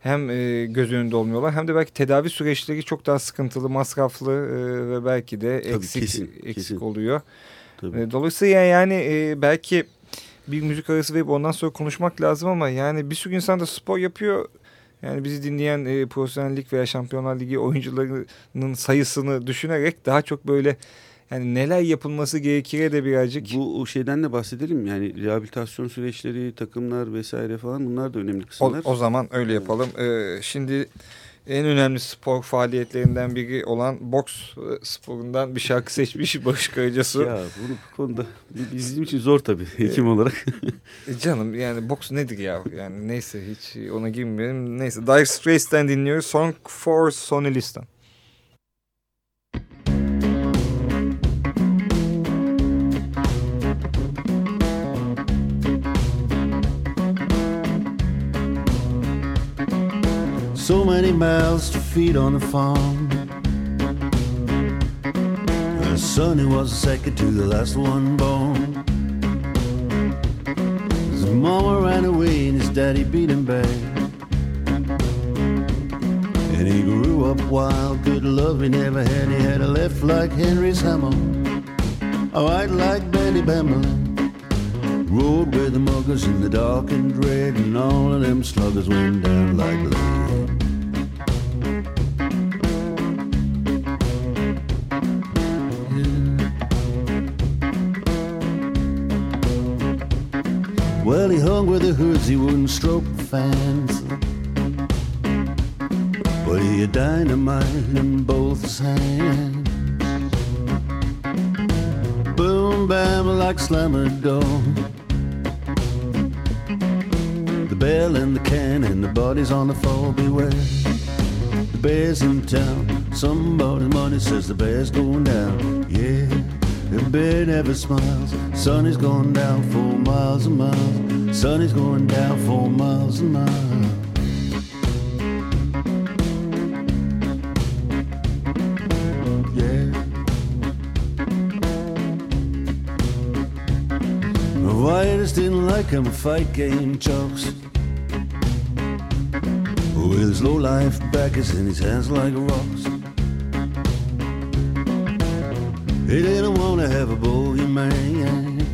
hem e, göz önünde olmuyorlar hem de belki tedavi süreçleri çok daha sıkıntılı, masraflı e, ve belki de Tabii, eksik kesin, eksik kesin. oluyor. Tabii. E, Dolayısıyla yani e, belki bir müzik arası verip ondan sonra konuşmak lazım ama yani bir sürü insan da spor yapıyor. Yani bizi dinleyen e, profesyonel lig veya şampiyonlar ligi oyuncularının sayısını düşünerek daha çok böyle yani neler yapılması gerekir de birazcık. Bu o şeyden de bahsedelim. Yani rehabilitasyon süreçleri, takımlar vesaire falan bunlar da önemli O, kısımlar. o zaman öyle yapalım. E, şimdi en önemli spor faaliyetlerinden biri olan boks e, sporundan bir şarkı seçmiş [LAUGHS] Barış Karacasu. Ya bunu bu konuda bi- bizim için zor tabii hekim olarak. [LAUGHS] E canım yani boks nedir ya? Yani neyse hiç ona girmeyelim. Neyse Dire Straits'ten dinliyoruz. Song for Sonny Liston. So many mouths to feed on the farm. His son who was second to the last one born. His mama ran away and his daddy beat him back. And he grew up wild, good love he never had. He had a left like Henry's hammer, a right like Betty Bamberlin. Rode with the muggers in the dark and dread, and all of them sluggers went down like lead. Well, he hung with the hoods, he wouldn't stroke the fans. But he had dynamite in both his hands. Boom, bam, like slammer door. Bell and the can and the bodies on the floor, beware. The bear's in town. Somebody's money says the bear's going down. Yeah, the bear never smiles. Sun is going down for miles and miles. Sun is going down for miles and miles. Him, fight game jokes. With his low life backers in his hands like rocks. He didn't want to have a bogeyman.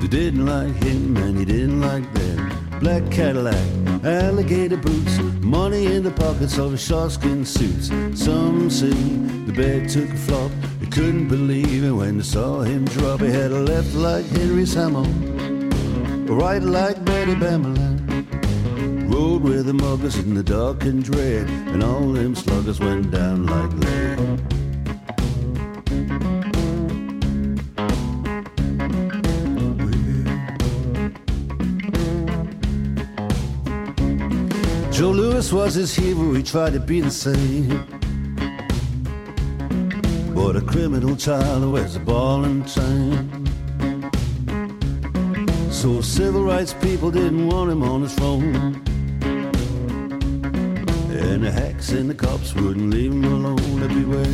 They didn't like him and he didn't like them. Black Cadillac, alligator boots, money in the pockets of his sharkskin suits. Some say the bed took a flop. Couldn't believe it when they saw him drop. He had a left like Henry's hammer, right like Betty Bamberlin. Rode with the muggers in the dark and dread, and all them sluggers went down like lead. Joe Lewis was his hero, he tried to be the same. Criminal child who wears a ball and chain. So civil rights people didn't want him on his phone. And the hacks and the cops wouldn't leave him alone everywhere.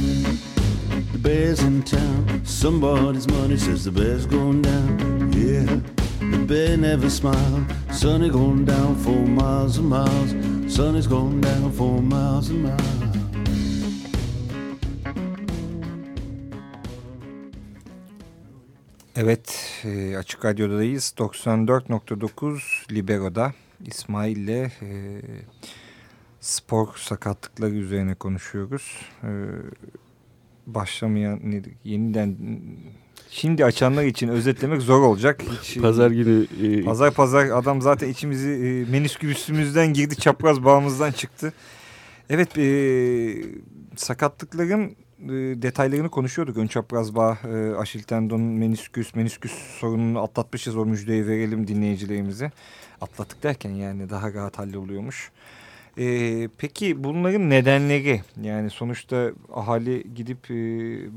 The bear's in town, somebody's money says the bear's going down. Yeah, the bear never smiled. Sun is going down for miles and miles. Sun is going down for miles and miles. Evet e, Açık Radyo'dayız. 94.9 Libero'da İsmail'le e, spor sakatlıkları üzerine konuşuyoruz. E, başlamayan nedir? yeniden şimdi açanlar için özetlemek zor olacak. Hiç, e, Pazar günü e, Pazar pazar adam zaten içimizi e, menisküsümüzden girdi çapraz bağımızdan çıktı. Evet e, sakatlıkların detaylarını konuşuyorduk. Ön çapraz bağ, e, aşil tendon, menisküs, menisküs sorununu atlatmışız o müjdeyi verelim dinleyicilerimize. Atlattık derken yani daha rahat halloluyormuş. E, peki bunların nedenleri yani sonuçta ahali gidip e,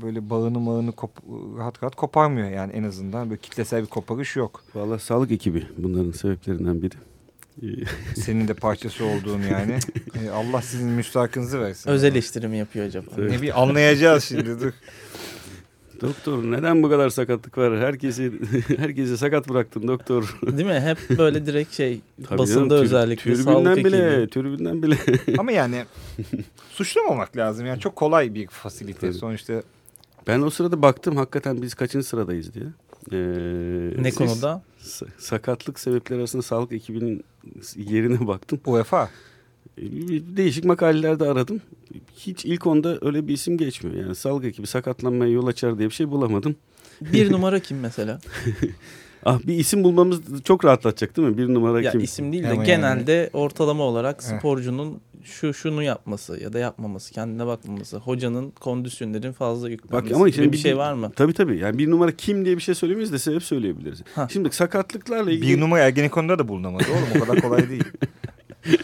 böyle bağını mağını kop, rahat rahat koparmıyor yani en azından böyle kitlesel bir koparış yok. Valla sağlık ekibi bunların sebeplerinden biri. E, Senin de [LAUGHS] parçası olduğun yani. [LAUGHS] E, Allah sizin müstahakınızı versin. Öz eleştirimi yapıyor acaba. Ne bir anlayacağız şimdi dur. doktor neden bu kadar sakatlık var? Herkesi [LAUGHS] herkesi sakat bıraktın doktor. Değil mi? Hep böyle direkt şey Tabii basında canım, tür- özellikle sağlık bile, ekibi. tribünden bile. Ama yani suçlamamak lazım. Yani çok kolay bir fasilite. Tabii. Sonuçta Ben o sırada baktım hakikaten biz kaçıncı sıradayız diye. Ee, Ne siz- konuda? sa- sakatlık sebepleri arasında sağlık ekibinin yerine baktım. UEFA. Değişik makalelerde aradım. Hiç ilk onda öyle bir isim geçmiyor. Yani sağlık ekibi sakatlanmaya yol açar diye bir şey bulamadım. Bir numara kim mesela? [LAUGHS] Ah bir isim bulmamız çok rahatlatacak değil mi? Bir numara Ya kim? isim değil de Ama yani- genelde ortalama olarak sporcunun şu şunu yapması ya da yapmaması, kendine bakmaması, hocanın kondisyonların fazla yüklenmesi Bak ama gibi şimdi bir şey var mı? Tabii tabii. Yani bir numara kim diye bir şey söylemeyiz de sebep söyleyebiliriz. Ha. Şimdi sakatlıklarla ilgili Bir numara Ergenekon'da da bulunamadı oğlum o kadar kolay değil. [LAUGHS]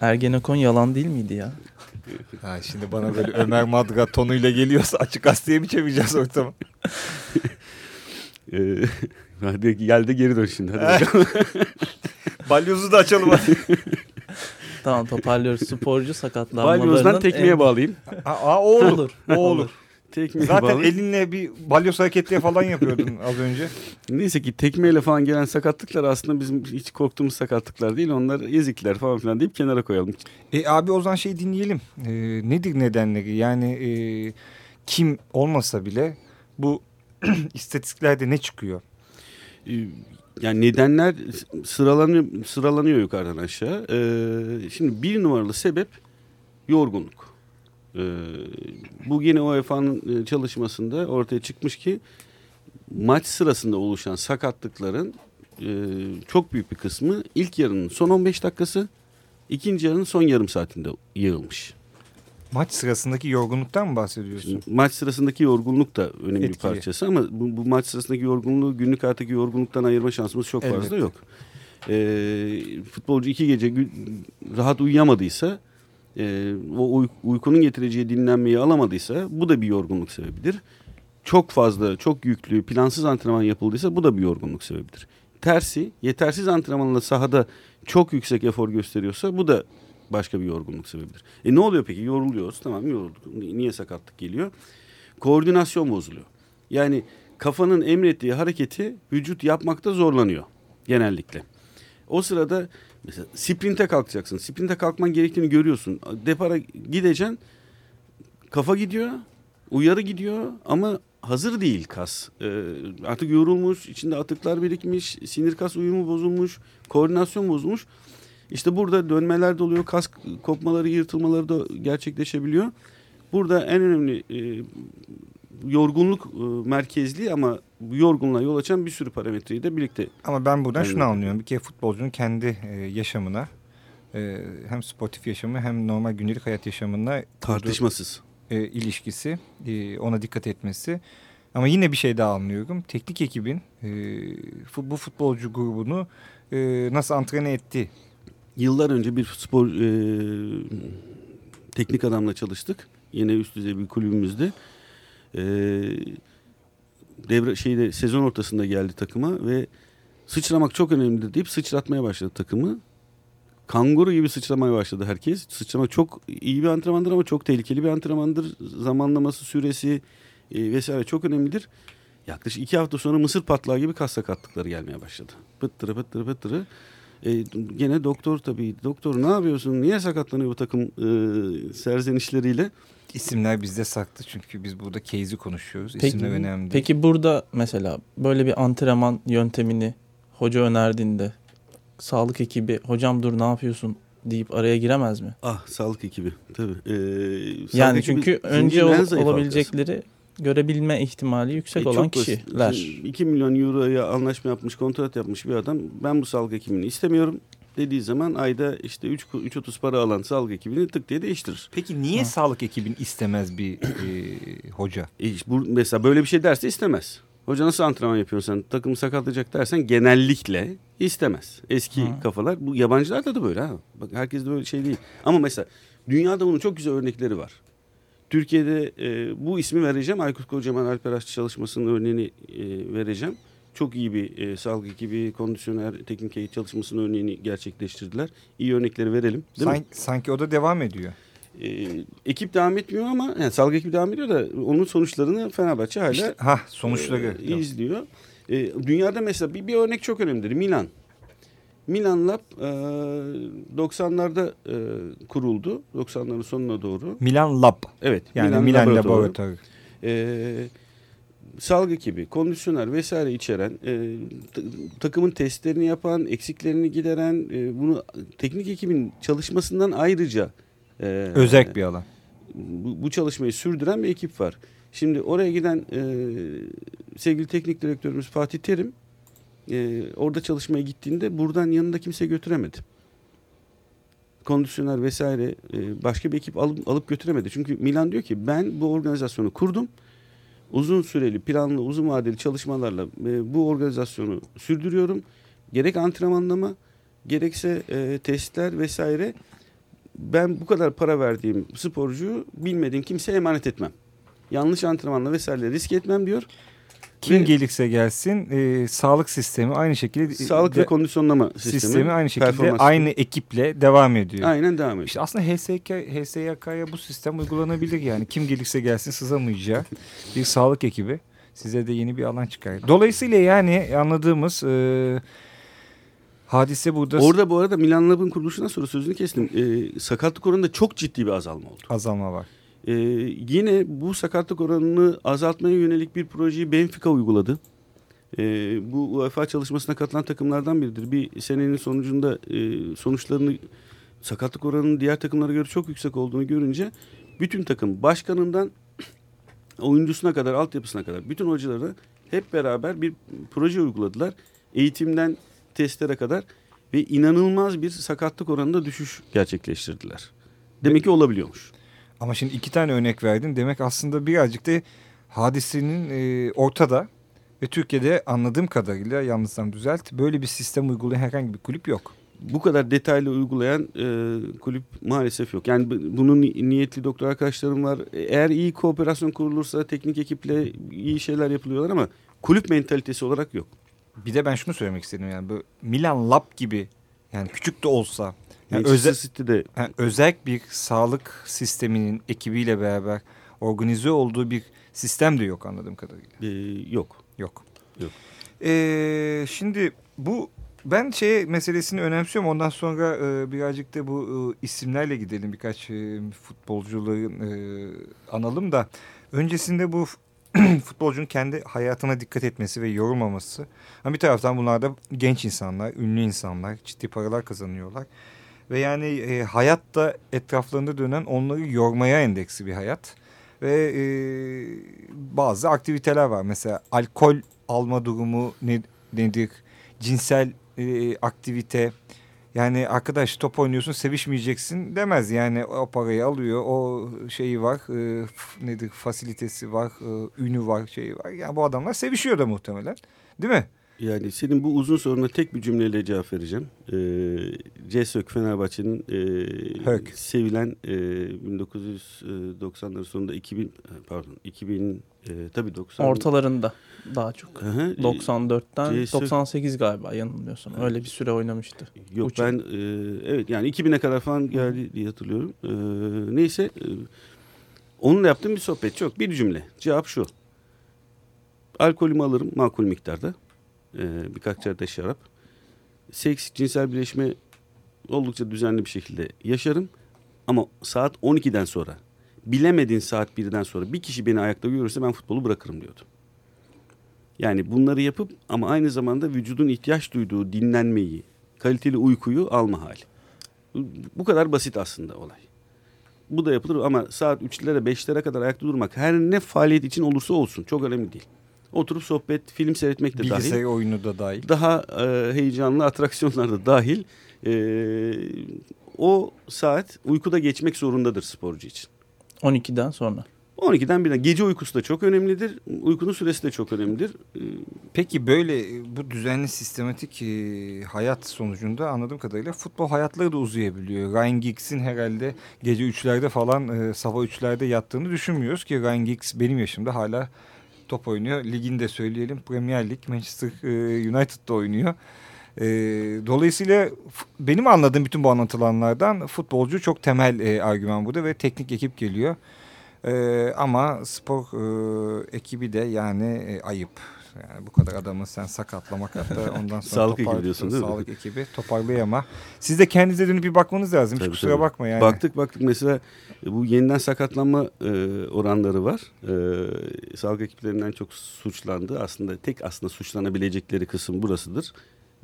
Ergenekon yalan değil miydi ya? Ha, şimdi bana böyle Ömer Madra tonuyla geliyorsa açık gazeteye mi çevireceğiz ortamı? [LAUGHS] Ee, [LAUGHS] hadi gel de geri dön şimdi. Hadi. [LAUGHS] Balyozu da açalım hadi. Tamam toparlıyoruz. Sporcu sakatlanmalarının Balyozdan tekmeye en- bağlayayım. Aa, o olur. Olur. O olur. Tekmeye Zaten bağlayayım. elinle bir balyoz hareketleri falan yapıyordun [LAUGHS] az önce. Neyse ki tekmeyle falan gelen sakatlıklar aslında bizim hiç korktuğumuz sakatlıklar değil. Onlar ezikler falan filan deyip kenara koyalım. E, abi o zaman şey dinleyelim. E, nedir nedenleri? Yani e, kim olmasa bile bu [CLEARS THROAT] istatistiklerde ne çıkıyor? Ee, Yani nedenler sıralanıyor, sıralanıyor yukarıdan aşağı. Ee, şimdi bir numaralı sebep yorgunluk. Ee, bu yine UEFA'nın e, çalışmasında ortaya çıkmış ki maç sırasında oluşan sakatlıkların e, çok büyük bir kısmı ilk yarının son 15 dakikası, ikinci yarının son yarım saatinde yığılmış. Maç sırasındaki yorgunluktan mı bahsediyorsun? Maç sırasındaki yorgunluk da önemli bir Etkili. parçası ama bu, bu maç sırasındaki yorgunluğu günluk hayattaki yorgunluktan ayırma şansımız çok fazla Elbette. yok. Ee, futbolcu iki gece rahat uyuyamadıysa e, o uy- uykunun getireceği dinlenmeyi alamadıysa bu da bir yorgunluk sebebidir. Çok fazla, çok yüklü, plansız antrenman yapıldıysa bu da bir yorgunluk sebebidir. Tersi, yetersiz antrenmanla sahada çok yüksek efor gösteriyorsa bu da başka bir yorgunluk sebebidir. E ne oluyor peki? Yoruluyoruz. Tamam yorulduk. Ni- Niye sakatlık geliyor? Koordinasyon bozuluyor. Yani kafanın emrettiği hareketi vücut yapmakta zorlanıyor genellikle. O sırada mesela sprinte kalkacaksın. Sprinte kalkman gerektiğini görüyorsun. Depara gideceksin. Kafa gidiyor. Uyarı gidiyor ama hazır değil kas. Ee, artık yorulmuş, içinde atıklar birikmiş, sinir kas uyumu bozulmuş, koordinasyon bozulmuş. İşte burada dönmeler de oluyor, kas kopmaları, yırtılmaları da gerçekleşebiliyor. Burada en önemli e, yorgunluk e, merkezli ama yorgunluğa yol açan bir sürü parametreyi de birlikte Ama ben buradan şunu Elbette. anlıyorum. Bir kere futbolcunun kendi e, yaşamına e, hem sportif yaşamı hem normal gündelik hayat yaşamına tartışmasız. e, ilişkisi, e, ona dikkat etmesi. Ama yine bir şey daha anlıyorum. Teknik ekibin e, bu futbolcu grubunu e, nasıl antrene etti? Yıllar önce bir spor e, teknik adamla çalıştık. Yine üst düzey bir kulübümüzde. E, devre şeyde sezon ortasında geldi takıma ve sıçramak çok önemlidir deyip sıçratmaya başladı takımı. Kanguru gibi sıçramaya başladı herkes. Sıçramak çok iyi bir antrenmandır ama çok tehlikeli bir antrenmandır. Zamanlaması, süresi e, vesaire çok önemlidir. Yaklaşık iki hafta sonra mısır patlağı gibi kas sakatlıkları gelmeye başladı. Pıttırı pıttırı pıttırı. E, gene doktor tabii. Doktor ne yapıyorsun? Niye sakatlanıyor bu takım e, serzenişleriyle? İsimler bizde saklı çünkü biz burada case'i konuşuyoruz. Peki, İsimler önemli. değil. peki burada mesela böyle bir antrenman yöntemini hoca önerdiğinde sağlık ekibi hocam dur ne yapıyorsun deyip araya giremez mi? Ah sağlık ekibi tabii. E, sağlık Yani ekibi çünkü önce ol- olabilecekleri görebilme ihtimali yüksek E, olan çok basit. kişiler. Şimdi 2 milyon euroya anlaşma yapmış, kontrat yapmış bir adam. Ben bu sağlık ekibini istemiyorum dediği zaman ayda işte 3 3.30 para alan sağlık ekibini tık diye değiştirir. Peki niye Ha. sağlık ekibin istemez bir e, hoca? E, bu, mesela böyle bir şey derse istemez. Hoca nasıl antrenman yapıyorsun sen takımı sakatlayacak dersen genellikle istemez. Eski Ha. kafalar bu yabancılarda da böyle ha. Bak herkes de böyle şey değil. Ama mesela dünyada bunun çok güzel örnekleri var. Türkiye'de e, bu ismi vereceğim. Aykut Kocaman Alper Aşçı çalışmasının örneğini e, vereceğim. Çok iyi bir e, sağlık ekibi, kondisyoner, teknik eğitim çalışmasının örneğini gerçekleştirdiler. İyi örnekleri verelim. Değil mi? Sanki, sanki o da devam ediyor. E, ekip devam etmiyor ama yani sağlık ekibi devam ediyor da onun sonuçlarını Fenerbahçe hala İşte, ha sonuçları. e, izliyor. E, dünyada mesela bir, bir örnek çok önemlidir. Milan. Milan Lab e, 90'larda e, kuruldu. 90'ların sonuna doğru. Milan Lab. Evet. Yani Milan, Laboratuvarı. Laboratuvarı. E, sağlık ekibi, kondisyoner vesaire içeren, e, takımın testlerini yapan, eksiklerini gideren, e, bunu teknik ekibin çalışmasından ayrıca e, Özerk bir alan. bu, bu çalışmayı sürdüren bir ekip var. Şimdi oraya giden e, sevgili teknik direktörümüz Fatih Terim e, orada çalışmaya gittiğinde buradan yanında kimse götüremedi. Kondisyoner vesaire e, başka bir ekip alıp, alıp götüremedi. Çünkü Milan diyor ki ben bu organizasyonu kurdum. Uzun süreli, planlı, uzun vadeli çalışmalarla e, bu organizasyonu sürdürüyorum. Gerek antrenmanlama, gerekse e, testler vesaire. Ben bu kadar para verdiğim sporcuyu bilmediğim kimseye emanet etmem. Yanlış antrenmanla vesaire risk etmem diyor. Kim Ve- gelirse gelsin e, sağlık sistemi aynı şekilde Sağlık de- ve kondisyonlama sistemi, sistemi aynı şekilde aynı ekiple devam ediyor. Aynen devam ediyor. İşte aslında HSK, HSYK'ya bu sistem uygulanabilir yani. Kim gelirse gelsin sızamayacağı [LAUGHS] bir sağlık ekibi. Size de yeni bir alan çıkar. Dolayısıyla yani anladığımız e, hadise burada Orada bu arada Milan Lab'ın kuruluşundan sonra sözünü kestim. Ee, sakatlık oranında çok ciddi bir azalma oldu. azalma var. Ee, yine bu sakatlık oranını azaltmaya yönelik bir projeyi Benfica uyguladı. Ee, bu UEFA çalışmasına katılan takımlardan biridir. Bir senenin sonucunda e, sonuçlarını sakatlık oranının diğer takımlara göre çok yüksek olduğunu görünce bütün takım başkanından [CLEARS THROAT] oyuncusuna kadar, altyapısına kadar bütün hocaları hep beraber bir proje uyguladılar. Eğitimden testlere kadar ve inanılmaz bir sakatlık oranında düşüş gerçekleştirdiler. Demek ki olabiliyormuş. Ama şimdi iki tane örnek verdin. Demek aslında birazcık da hadisenin e, ortada ve Türkiye'de anladığım kadarıyla yalnızsam düzelt böyle bir sistem uygulayan herhangi bir kulüp yok. bu kadar detaylı uygulayan e, kulüp maalesef yok. Yani bu- bunun ni- niyetli doktor arkadaşlarım var. Eğer iyi kooperasyon kurulursa teknik ekiple iyi şeyler yapılıyorlar ama kulüp mentalitesi olarak yok. Bir de ben şunu söylemek istedim yani bu Milan Lab gibi yani küçük de olsa yani özel, City'de yani özel bir sağlık sisteminin ekibiyle beraber organize olduğu bir sistem de yok anladığım kadarıyla. e, yok. Yok. Yok. Ee, şimdi bu ben şey meselesini önemsiyorum. Ondan sonra e, birazcık da bu e, isimlerle gidelim. Birkaç e, futbolcuların e, analım da. Öncesinde bu [CLEARS THROAT] futbolcunun kendi hayatına dikkat etmesi ve yorulmaması. Ama bir taraftan bunlar da genç insanlar, ünlü insanlar, ciddi paralar kazanıyorlar. Ve yani e, hayat da etraflarında dönen onları yormaya endeksi bir hayat. Ve e, bazı aktiviteler var. Mesela alkol alma durumu ne, nedir? Cinsel e, aktivite. Yani arkadaş top oynuyorsun sevişmeyeceksin demez. Yani o parayı alıyor. O şeyi var. E, nedir? Fasilitesi var. E, ünü var. Şeyi var. Yani bu adamlar sevişiyor da muhtemelen. Değil mi? Yani senin bu uzun soruna tek bir cümleyle cevap vereceğim. Ee, Cesök Fenerbahçe'nin e, Hök. sevilen e, 1990'ların sonunda 2000 pardon 2000 e, tabii 90 Ortalarında daha çok. Hı hı. 94'ten CS 98 galiba yanılmıyorsam. Öyle bir süre oynamıştı. Yok Uç- ben e, evet yani 2000'e kadar falan geldi diye hatırlıyorum. E, neyse e, onunla yaptığım bir sohbet çok bir cümle. Cevap şu. Alkolümü alırım makul miktarda. E, birkaç yerde şarap. Seks, cinsel birleşme oldukça düzenli bir şekilde yaşarım. Ama saat 12'den sonra bilemediğin saat 1'den sonra bir kişi beni ayakta görürse ben futbolu bırakırım diyordu. Yani bunları yapıp ama aynı zamanda vücudun ihtiyaç duyduğu dinlenmeyi, kaliteli uykuyu alma hali. Bu kadar basit aslında olay. Bu da yapılır ama saat 3'lere 5'lere kadar ayakta durmak her ne faaliyet için olursa olsun çok önemli değil. Oturup sohbet, film seyretmek de Bilgisayar dahil. oyunu da dahil. Daha e, heyecanlı atraksiyonlar da dahil. E, o saat uykuda geçmek zorundadır sporcu için. 12'den sonra. 12'den birden gece uykusu da çok önemlidir. Uykunun süresi de çok önemlidir. E, Peki böyle e, bu düzenli sistematik e, hayat sonucunda anladığım kadarıyla futbol hayatları da uzayabiliyor. Ryan Giggs'in herhalde gece 3'lerde falan sabah 3'lerde yattığını düşünmüyoruz ki Ryan Giggs benim yaşımda hala top oynuyor. Liginde söyleyelim Premier Lig Manchester e, United'da oynuyor. E, dolayısıyla benim anladığım bütün bu anlatılanlardan futbolcu çok temel e, argüman burada ve teknik ekip geliyor. E, ama spor e, ekibi de yani e, ayıp. Yani bu kadar adamı sen sakatlamak hatta ondan sonra [LAUGHS] Sağlık ekibi diyorsun değil mi? Sağlık ekibi toparlayama. Siz de kendinize dönüp bir bakmanız lazım. Hiç Tabii, kusura tabii. bakma yani. Baktık baktık mesela e, bu yeniden sakatlanma e, oranları var. E, sağlık ekiplerinden çok suçlandı. Aslında tek aslında suçlanabilecekleri kısım burasıdır.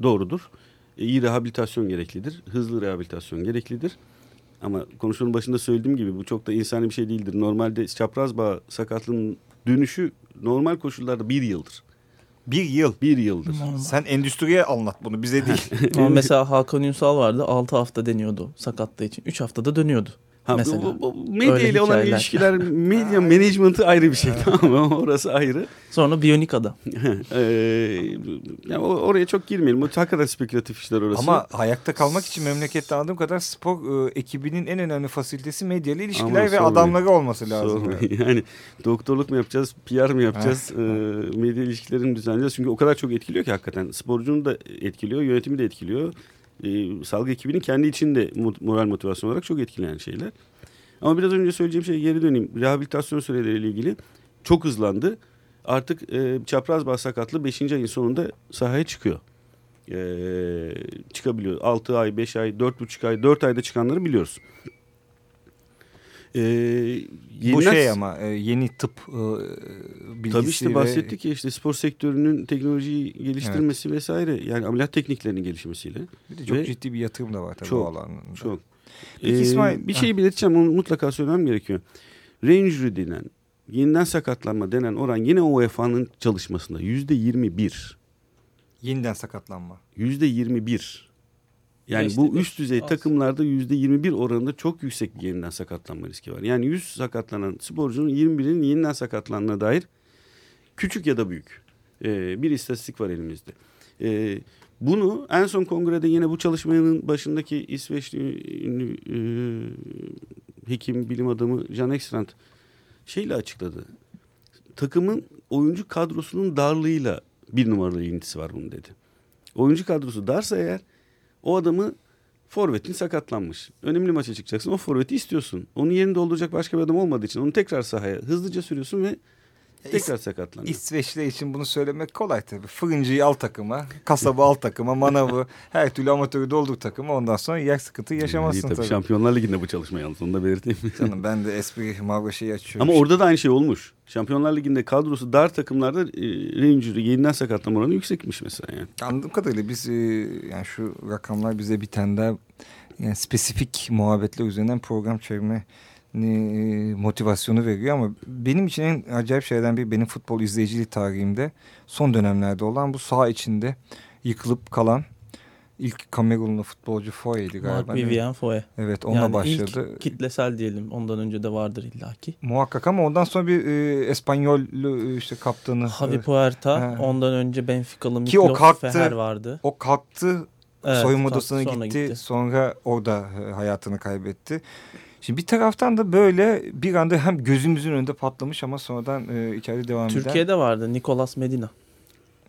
Doğrudur. E, iyi rehabilitasyon gereklidir. Hızlı rehabilitasyon gereklidir. Ama konuşmanın başında söylediğim gibi bu çok da insani bir şey değildir. Normalde çapraz bağ sakatlığının dönüşü normal koşullarda bir yıldır. Bir yıl. Bir yıldır. Sen endüstriye anlat bunu bize değil. [LAUGHS] Ama mesela Hakan Ünsal vardı 6 hafta deniyordu sakatlığı için. 3 haftada dönüyordu. Ha, Mesela. bu, bu, bu medya ile olan ilişkiler, [LAUGHS] medya management'ı ayrı bir şey [LAUGHS] tamam mı? Orası ayrı. Sonra Biyonik Adam. [LAUGHS] ee, ya o- oraya çok girmeyelim. O hakikaten spekülatif işler orası. Ama ayakta kalmak için memlekette anladığım kadar spor e, ekibinin en önemli fasilitesi medya ile ilişkiler Ama ve sormayın. adamları olması lazım. Sormayın. Yani doktorluk mu yapacağız, PR mı yapacağız, e, medya ilişkilerini düzenleyeceğiz? Çünkü o kadar çok etkiliyor ki hakikaten. Sporcunun da etkiliyor, yönetimi de etkiliyor. E, salgı ekibinin kendi içinde mo- moral motivasyon olarak çok etkileyen şeyler. Ama biraz önce söyleyeceğim şeye geri döneyim. Rehabilitasyon süreleriyle ilgili çok hızlandı. Artık e, çapraz bağ sakatlığı 5. ayın sonunda sahaya çıkıyor. E, çıkabiliyor. 6 ay, 5 ay, 4,5 ay, 4 ayda çıkanları biliyoruz. E, Bu şey ama e, yeni tıp e, bilgisi Tabii işte ve- bahsettik ya işte spor sektörünün teknolojiyi geliştirmesi vesaire. Yani ameliyat tekniklerinin gelişmesiyle. Bir de çok ve- ciddi bir yatırım da var tabii Çok, o alanda. Çok. Peki Ee, İsmail- bir şeyi belirteceğim onu mutlaka söylemem gerekiyor. Range denen yeniden sakatlanma denen oran yine UEFA'nın çalışmasında yüzde 21. Yeniden sakatlanma. Yüzde 21. Yani Beşte bu beş, üst düzey az. takımlarda yüzde 21 oranında çok yüksek bir yeniden sakatlanma riski var. Yani 100 sakatlanan sporcunun 21'inin yeniden sakatlandığına dair küçük ya da büyük e, bir istatistik var elimizde. E, bunu en son kongrede yine bu çalışmanın başındaki İsveçli ünlü e, hekim bilim adamı Jan Ekstrand şeyle açıkladı. Takımın oyuncu kadrosunun darlığıyla bir numaralı ilintisi var bunun dedi. Oyuncu kadrosu darsa eğer o adamı forvetin sakatlanmış. Önemli maça çıkacaksın. O forveti istiyorsun. Onun yerini dolduracak başka bir adam olmadığı için onu tekrar sahaya hızlıca sürüyorsun ve tekrar sakatlanıyor. İsveçli için bunu söylemek kolay tabii. Fırıncıyı al takıma, kasabı al takıma, manavı, [LAUGHS] her türlü amatörü doldur takıma. Ondan sonra yer sıkıntı yaşamazsın tabii. tabii. Şampiyonlar Ligi'nde bu çalışma yalnız onu da belirteyim. [LAUGHS] Canım ben de espri mavra şeyi açıyorum. Ama orada da aynı şey olmuş. Şampiyonlar Ligi'nde kadrosu dar takımlarda e, Ranger'ı yeniden sakatlama oranı yüksekmiş mesela yani. Anladığım kadarıyla biz e, yani şu rakamlar bize bir tane daha yani spesifik muhabbetler üzerinden program çevirme motivasyonu veriyor ama benim için en acayip şeylerden biri benim futbol izleyiciliği tarihimde son dönemlerde olan bu saha içinde yıkılıp kalan ilk Kamerunlu futbolcu Foy'ydi galiba. Mark? Vivian Foe. Evet onunla Yani başladı. ilk kitlesel diyelim. Ondan önce de vardır illaki. Muhakkak ama ondan sonra bir e, Espanyol e, işte kaptanı. Javi e, Puerta. ha. Ondan önce Benfica'lı o kalktı. Feher vardı. o kalktı Evet, soyunma odasına sonra gitti, Sonra orada e, hayatını kaybetti. Şimdi bir taraftan da böyle bir anda hem gözümüzün önünde patlamış ama sonradan e, içeride devam eden. Türkiye'de vardı Nicolas Medina.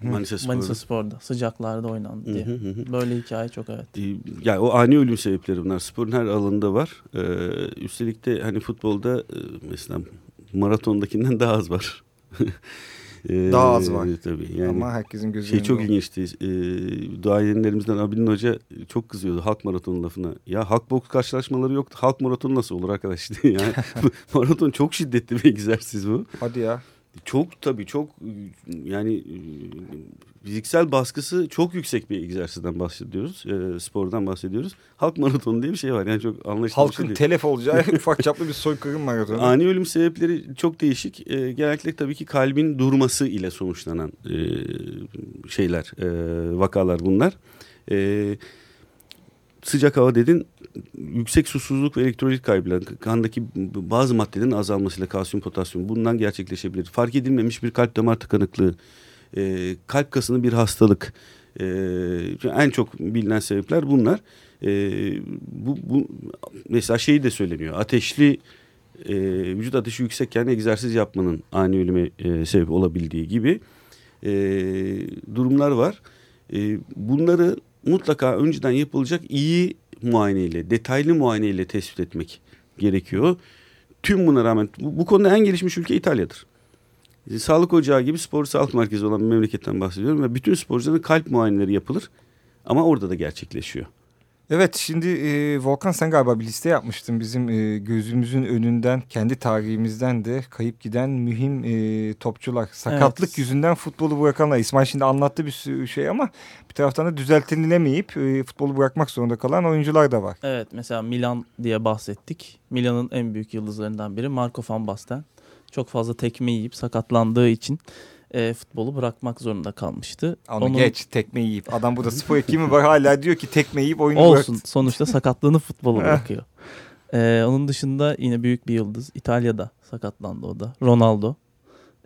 Manisa Spor'da. Manisa Spor'da. Sıcaklarda oynandı diye. Hı hı hı. Böyle hikaye çok evet. E, Yani o ani ölüm sebepleri bunlar. Sporun her alanında var. Ee, üstelik de hani futbolda e, mesela maratondakinden daha az var. [LAUGHS] Ee, Daha az var. Tabii yani. Ama herkesin gözü Şey çok ilginçti. Ee, duayenlerimizden Abidin Hoca çok kızıyordu halk maratonu lafına. Ya halk boks karşılaşmaları yoktu. Halk maratonu nasıl olur arkadaş? [LAUGHS] yani [LAUGHS] maraton çok şiddetli bir egzersiz bu. Hadi ya. Çok tabii çok yani e, fiziksel baskısı çok yüksek bir egzersizden bahsediyoruz. E, spordan bahsediyoruz. Halk maratonu diye bir şey var. Yani çok anlaşılır şey Halkın değil. telef olacağı ufak [LAUGHS] çaplı bir soykırım maratonu. Ani ölüm sebepleri çok değişik. E, genellikle tabii ki kalbin durması ile sonuçlanan e, şeyler, e, vakalar bunlar. E, sıcak hava dedin, yüksek susuzluk ve elektrolit kaybıyla, kandaki bazı maddelerin azalmasıyla kalsiyum, potasyum bundan gerçekleşebilir. Fark edilmemiş bir kalp damar tıkanıklığı, e, kalp kasının bir hastalık, e, en çok bilinen sebepler bunlar. E, bu, bu mesela şeyi de söyleniyor. Ateşli e, vücut ateşi yüksekken egzersiz yapmanın ani ölüme e, sebep olabildiği gibi e, durumlar var. E, bunları mutlaka önceden yapılacak iyi muayeneyle, detaylı muayeneyle tespit etmek gerekiyor. Tüm buna rağmen bu, bu konuda en gelişmiş ülke İtalya'dır. E, Sağlık ocağı gibi spor sağlık merkezi olan bir memleketten bahsediyorum ve bütün sporcuların kalp muayeneleri yapılır ama orada da gerçekleşiyor. Evet şimdi e, Volkan sen galiba bir liste yapmıştın bizim e, gözümüzün önünden kendi tarihimizden de kayıp giden mühim e, topçular. Sakatlık Evet. yüzünden futbolu bırakanlar. İsmail şimdi anlattı bir sürü şey ama bir taraftan da düzeltilemeyip e, futbolu bırakmak zorunda kalan oyuncular da var. Evet mesela Milan diye bahsettik. Milan'ın en büyük yıldızlarından biri Marco van Basten. Çok fazla tekme yiyip sakatlandığı için e, futbolu bırakmak zorunda kalmıştı. Onu Onun- geç tekme yiyip. Adam burada spor ekimi var hala diyor ki tekme yiyip oyunu Olsun bıraktı. sonuçta sakatlığını futbolu [LAUGHS] bırakıyor. Ee, onun dışında yine büyük bir yıldız. İtalya'da sakatlandı o da. Ronaldo.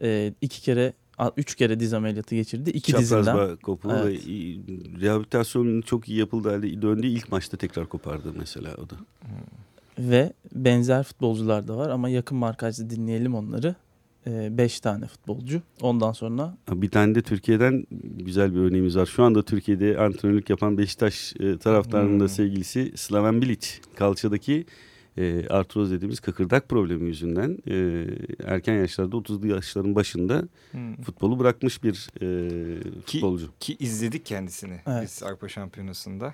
Ee, iki kere, üç kere diz ameliyatı geçirdi. İki Çapraz dizinden. bağ kopuğu Evet. ve rehabilitasyonun çok iyi yapıldığı halde döndüğü ilk maçta tekrar kopardı mesela o da. Ve benzer futbolcular da var ama yakın markajda dinleyelim onları. Ee, beş tane futbolcu. Ondan sonra Bir tane de Türkiye'den güzel bir örneğimiz var. Şu anda Türkiye'de antrenörlük yapan Beşiktaş e, taraftarının da Hmm. sevgilisi Slaven Bilic. Kalçadaki e, artroz dediğimiz kıkırdak problemi yüzünden e, erken yaşlarda 30'lu yaşların başında Hmm. futbolu bırakmış bir e, Ki- futbolcu. Ki izledik kendisini Evet. biz Avrupa Şampiyonası'nda.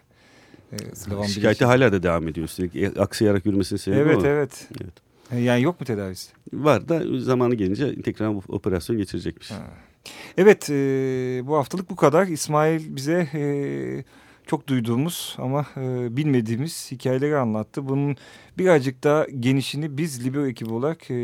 Ee, Slavan Şikayeti Bilic. hala da devam ediyor üstelik. E, Aksayarak yürümesinin sebebi Evet o. evet. Evet. E, Yani yok mu tedavisi? Var da zamanı gelince tekrar bu operasyon geçirecekmiş. Ha. Evet e, bu haftalık bu kadar. İsmail bize e, çok duyduğumuz ama e, bilmediğimiz hikayeleri anlattı. Bunun birazcık daha genişini biz Libero ekibi olarak e,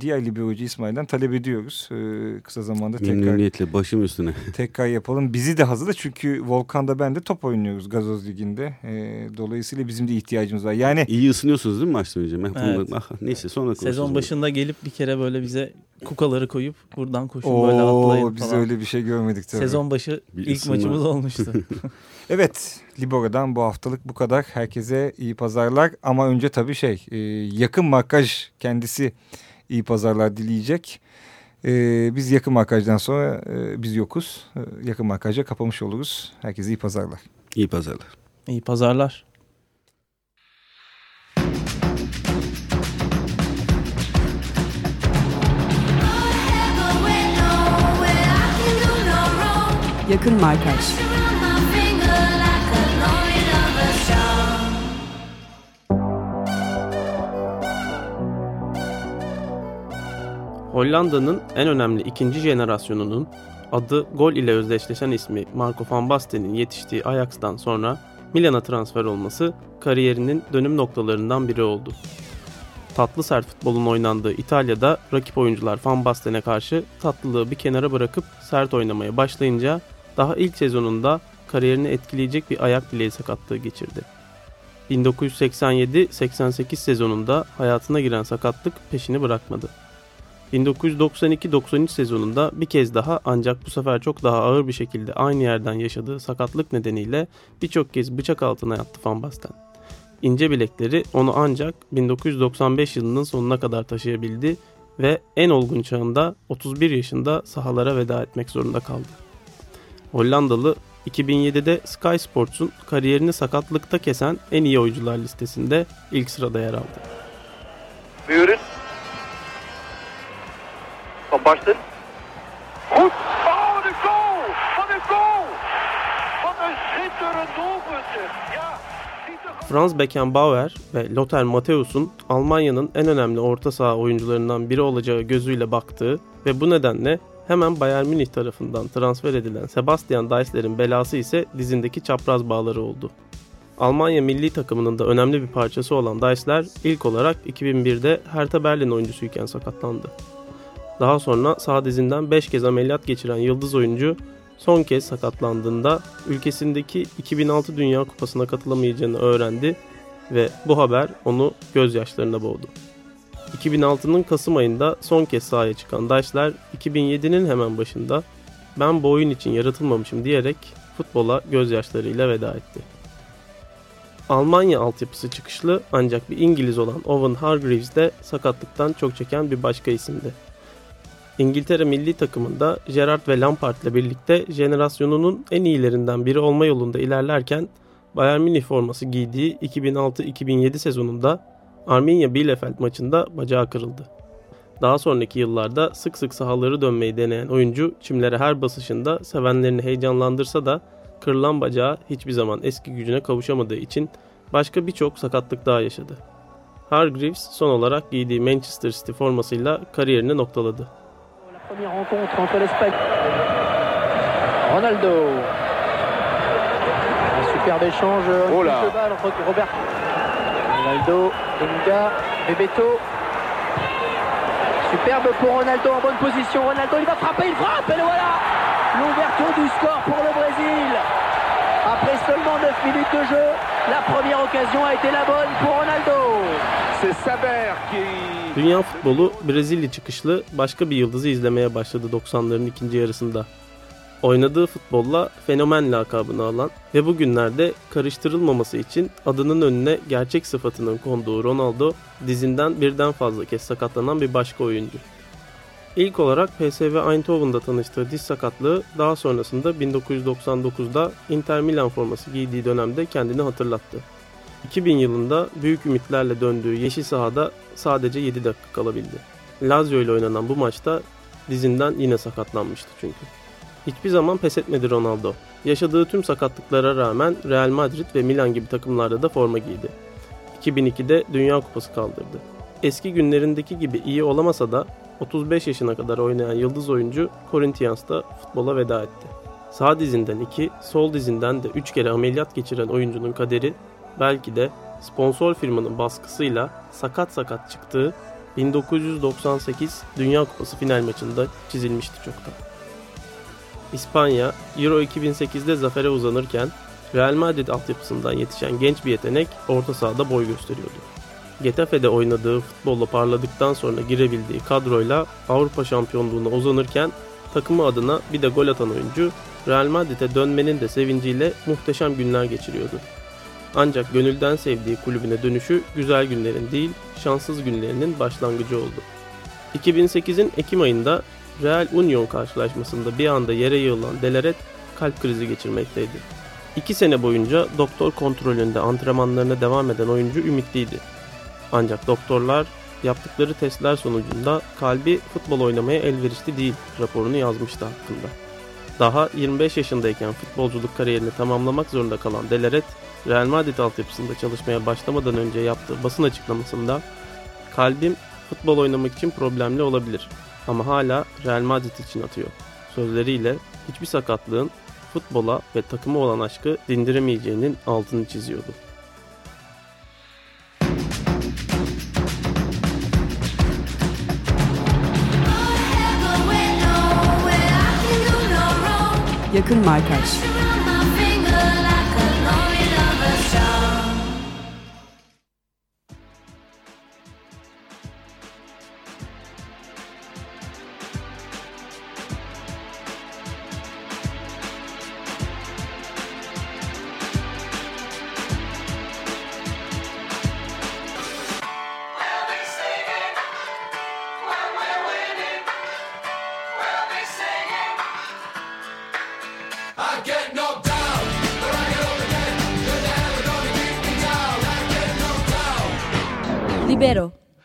diğer Liberocu İsmail'den talep ediyoruz. E, kısa zamanda tekrar, Memnuniyetle başım üstüne. [LAUGHS] tekrar yapalım. Bizi de hazırla çünkü Volkan'da ben de top oynuyoruz Gazoz Ligi'nde. E, dolayısıyla bizim de ihtiyacımız var. Yani İyi ısınıyorsunuz değil mi maçtan önce? Evet. [LAUGHS] ah, neyse sonra konuşuruz. sezon bunu. başında gelip bir kere böyle bize kukaları koyup buradan koşun böyle o atlayın biz falan. öyle bir şey görmedik tabii. Sezon başı Bir ilk ısınma. maçımız olmuştu. [LAUGHS] Evet, Liboro'dan bu haftalık bu kadar. Herkese iyi pazarlar. Ama önce tabii şey, e, yakın markaj kendisi iyi pazarlar dileyecek. E, biz yakın markajdan sonra e, biz yokuz. E, yakın markajla kapamış oluruz. Herkese iyi pazarlar. İyi pazarlar. İyi pazarlar. Yakın Markaj Hollanda'nın en önemli ikinci jenerasyonunun adı gol ile özdeşleşen ismi Marco van Basten'in yetiştiği Ajax'tan sonra Milan'a transfer olması kariyerinin dönüm noktalarından biri oldu. Tatlı sert futbolun oynandığı İtalya'da rakip oyuncular Van Basten'e karşı tatlılığı bir kenara bırakıp sert oynamaya başlayınca daha ilk sezonunda kariyerini etkileyecek bir ayak bileği sakatlığı geçirdi. 1987-88 sezonunda hayatına giren sakatlık peşini bırakmadı. 1992-93 sezonunda bir kez daha ancak bu sefer çok daha ağır bir şekilde aynı yerden yaşadığı sakatlık nedeniyle birçok kez bıçak altına yattı Van Basten. İnce bilekleri onu ancak 1995 yılının sonuna kadar taşıyabildi ve en olgun çağında 31 yaşında sahalara veda etmek zorunda kaldı. Hollandalı 2007'de Sky Sports'un kariyerini sakatlıkta kesen en iyi oyuncular listesinde ilk sırada yer aldı. Muren. Van Basten. Goed. Oh, de goal! Wat een goal! Wat een schitterend doelpunt. Ja, Franz Beckenbauer ve Lothar Matthäus'un Almanya'nın en önemli orta saha oyuncularından biri olacağı gözüyle baktığı ve bu nedenle hemen Bayern Münih tarafından transfer edilen Sebastian Deisler'in belası ise dizindeki çapraz bağları oldu. Almanya milli takımının da önemli bir parçası olan Deisler ilk olarak 2001'de Hertha Berlin oyuncusuyken sakatlandı. Daha sonra sağ dizinden 5 kez ameliyat geçiren yıldız oyuncu son kez sakatlandığında ülkesindeki 2006 Dünya Kupası'na katılamayacağını öğrendi ve bu haber onu gözyaşlarına boğdu. 2006'nın Kasım ayında son kez sahaya çıkan Daşler 2007'nin hemen başında ben bu oyun için yaratılmamışım diyerek futbola gözyaşlarıyla veda etti. Almanya altyapısı çıkışlı ancak bir İngiliz olan Owen Hargreaves de sakatlıktan çok çeken bir başka isimdi. İngiltere milli takımında Gerrard ve Lampard ile birlikte jenerasyonunun en iyilerinden biri olma yolunda ilerlerken Bayern Münih forması giydiği 2006-2007 sezonunda Arminia Bielefeld maçında bacağı kırıldı. Daha sonraki yıllarda sık sık sahaları dönmeyi deneyen oyuncu çimlere her basışında sevenlerini heyecanlandırsa da kırılan bacağı hiçbir zaman eski gücüne kavuşamadığı için başka birçok sakatlık daha yaşadı. Hargreaves son olarak giydiği Manchester City formasıyla kariyerini noktaladı. Première rencontre entre l'Espagne. Ronaldo. Un superbe échange. Oh là. de balle entre Robert. Ronaldo, Benga, Bebeto. Superbe pour Ronaldo en bonne position. Ronaldo, il va frapper, il frappe, et le voilà L'ouverture du score pour le Brésil. Après seulement 9 minutes de jeu, la première occasion a été la bonne pour Ronaldo. C'est Saber qui Dünya futbolu Brezilya çıkışlı başka bir yıldızı izlemeye başladı 90'ların ikinci yarısında. Oynadığı futbolla fenomen lakabını alan ve bugünlerde karıştırılmaması için adının önüne gerçek sıfatının konduğu Ronaldo dizinden birden fazla kez sakatlanan bir başka oyuncu. İlk olarak PSV Eindhoven'da tanıştığı diz sakatlığı daha sonrasında 1999'da Inter Milan forması giydiği dönemde kendini hatırlattı. 2000 yılında büyük ümitlerle döndüğü yeşil sahada sadece 7 dakika kalabildi. Lazio ile oynanan bu maçta dizinden yine sakatlanmıştı çünkü. Hiçbir zaman pes etmedi Ronaldo. Yaşadığı tüm sakatlıklara rağmen Real Madrid ve Milan gibi takımlarda da forma giydi. 2002'de Dünya Kupası kaldırdı. Eski günlerindeki gibi iyi olamasa da 35 yaşına kadar oynayan yıldız oyuncu Corinthians'ta futbola veda etti. Sağ dizinden 2, sol dizinden de 3 kere ameliyat geçiren oyuncunun kaderi belki de sponsor firmanın baskısıyla sakat sakat çıktığı 1998 Dünya Kupası final maçında çizilmişti çoktan. İspanya Euro 2008'de zafere uzanırken Real Madrid altyapısından yetişen genç bir yetenek orta sahada boy gösteriyordu. Getafe'de oynadığı futbolla parladıktan sonra girebildiği kadroyla Avrupa şampiyonluğuna uzanırken takımı adına bir de gol atan oyuncu Real Madrid'e dönmenin de sevinciyle muhteşem günler geçiriyordu. Ancak gönülden sevdiği kulübüne dönüşü güzel günlerin değil, şanssız günlerinin başlangıcı oldu. 2008'in Ekim ayında Real Union karşılaşmasında bir anda yere yığılan Deleret kalp krizi geçirmekteydi. İki sene boyunca doktor kontrolünde antrenmanlarına devam eden oyuncu ümitliydi. Ancak doktorlar yaptıkları testler sonucunda kalbi futbol oynamaya elverişli değil raporunu yazmıştı hakkında. Daha 25 yaşındayken futbolculuk kariyerini tamamlamak zorunda kalan Deleret, Real Madrid altyapısında çalışmaya başlamadan önce yaptığı basın açıklamasında kalbim futbol oynamak için problemli olabilir ama hala Real Madrid için atıyor. Sözleriyle hiçbir sakatlığın futbola ve takıma olan aşkı dindiremeyeceğinin altını çiziyordu. Yakın Markaj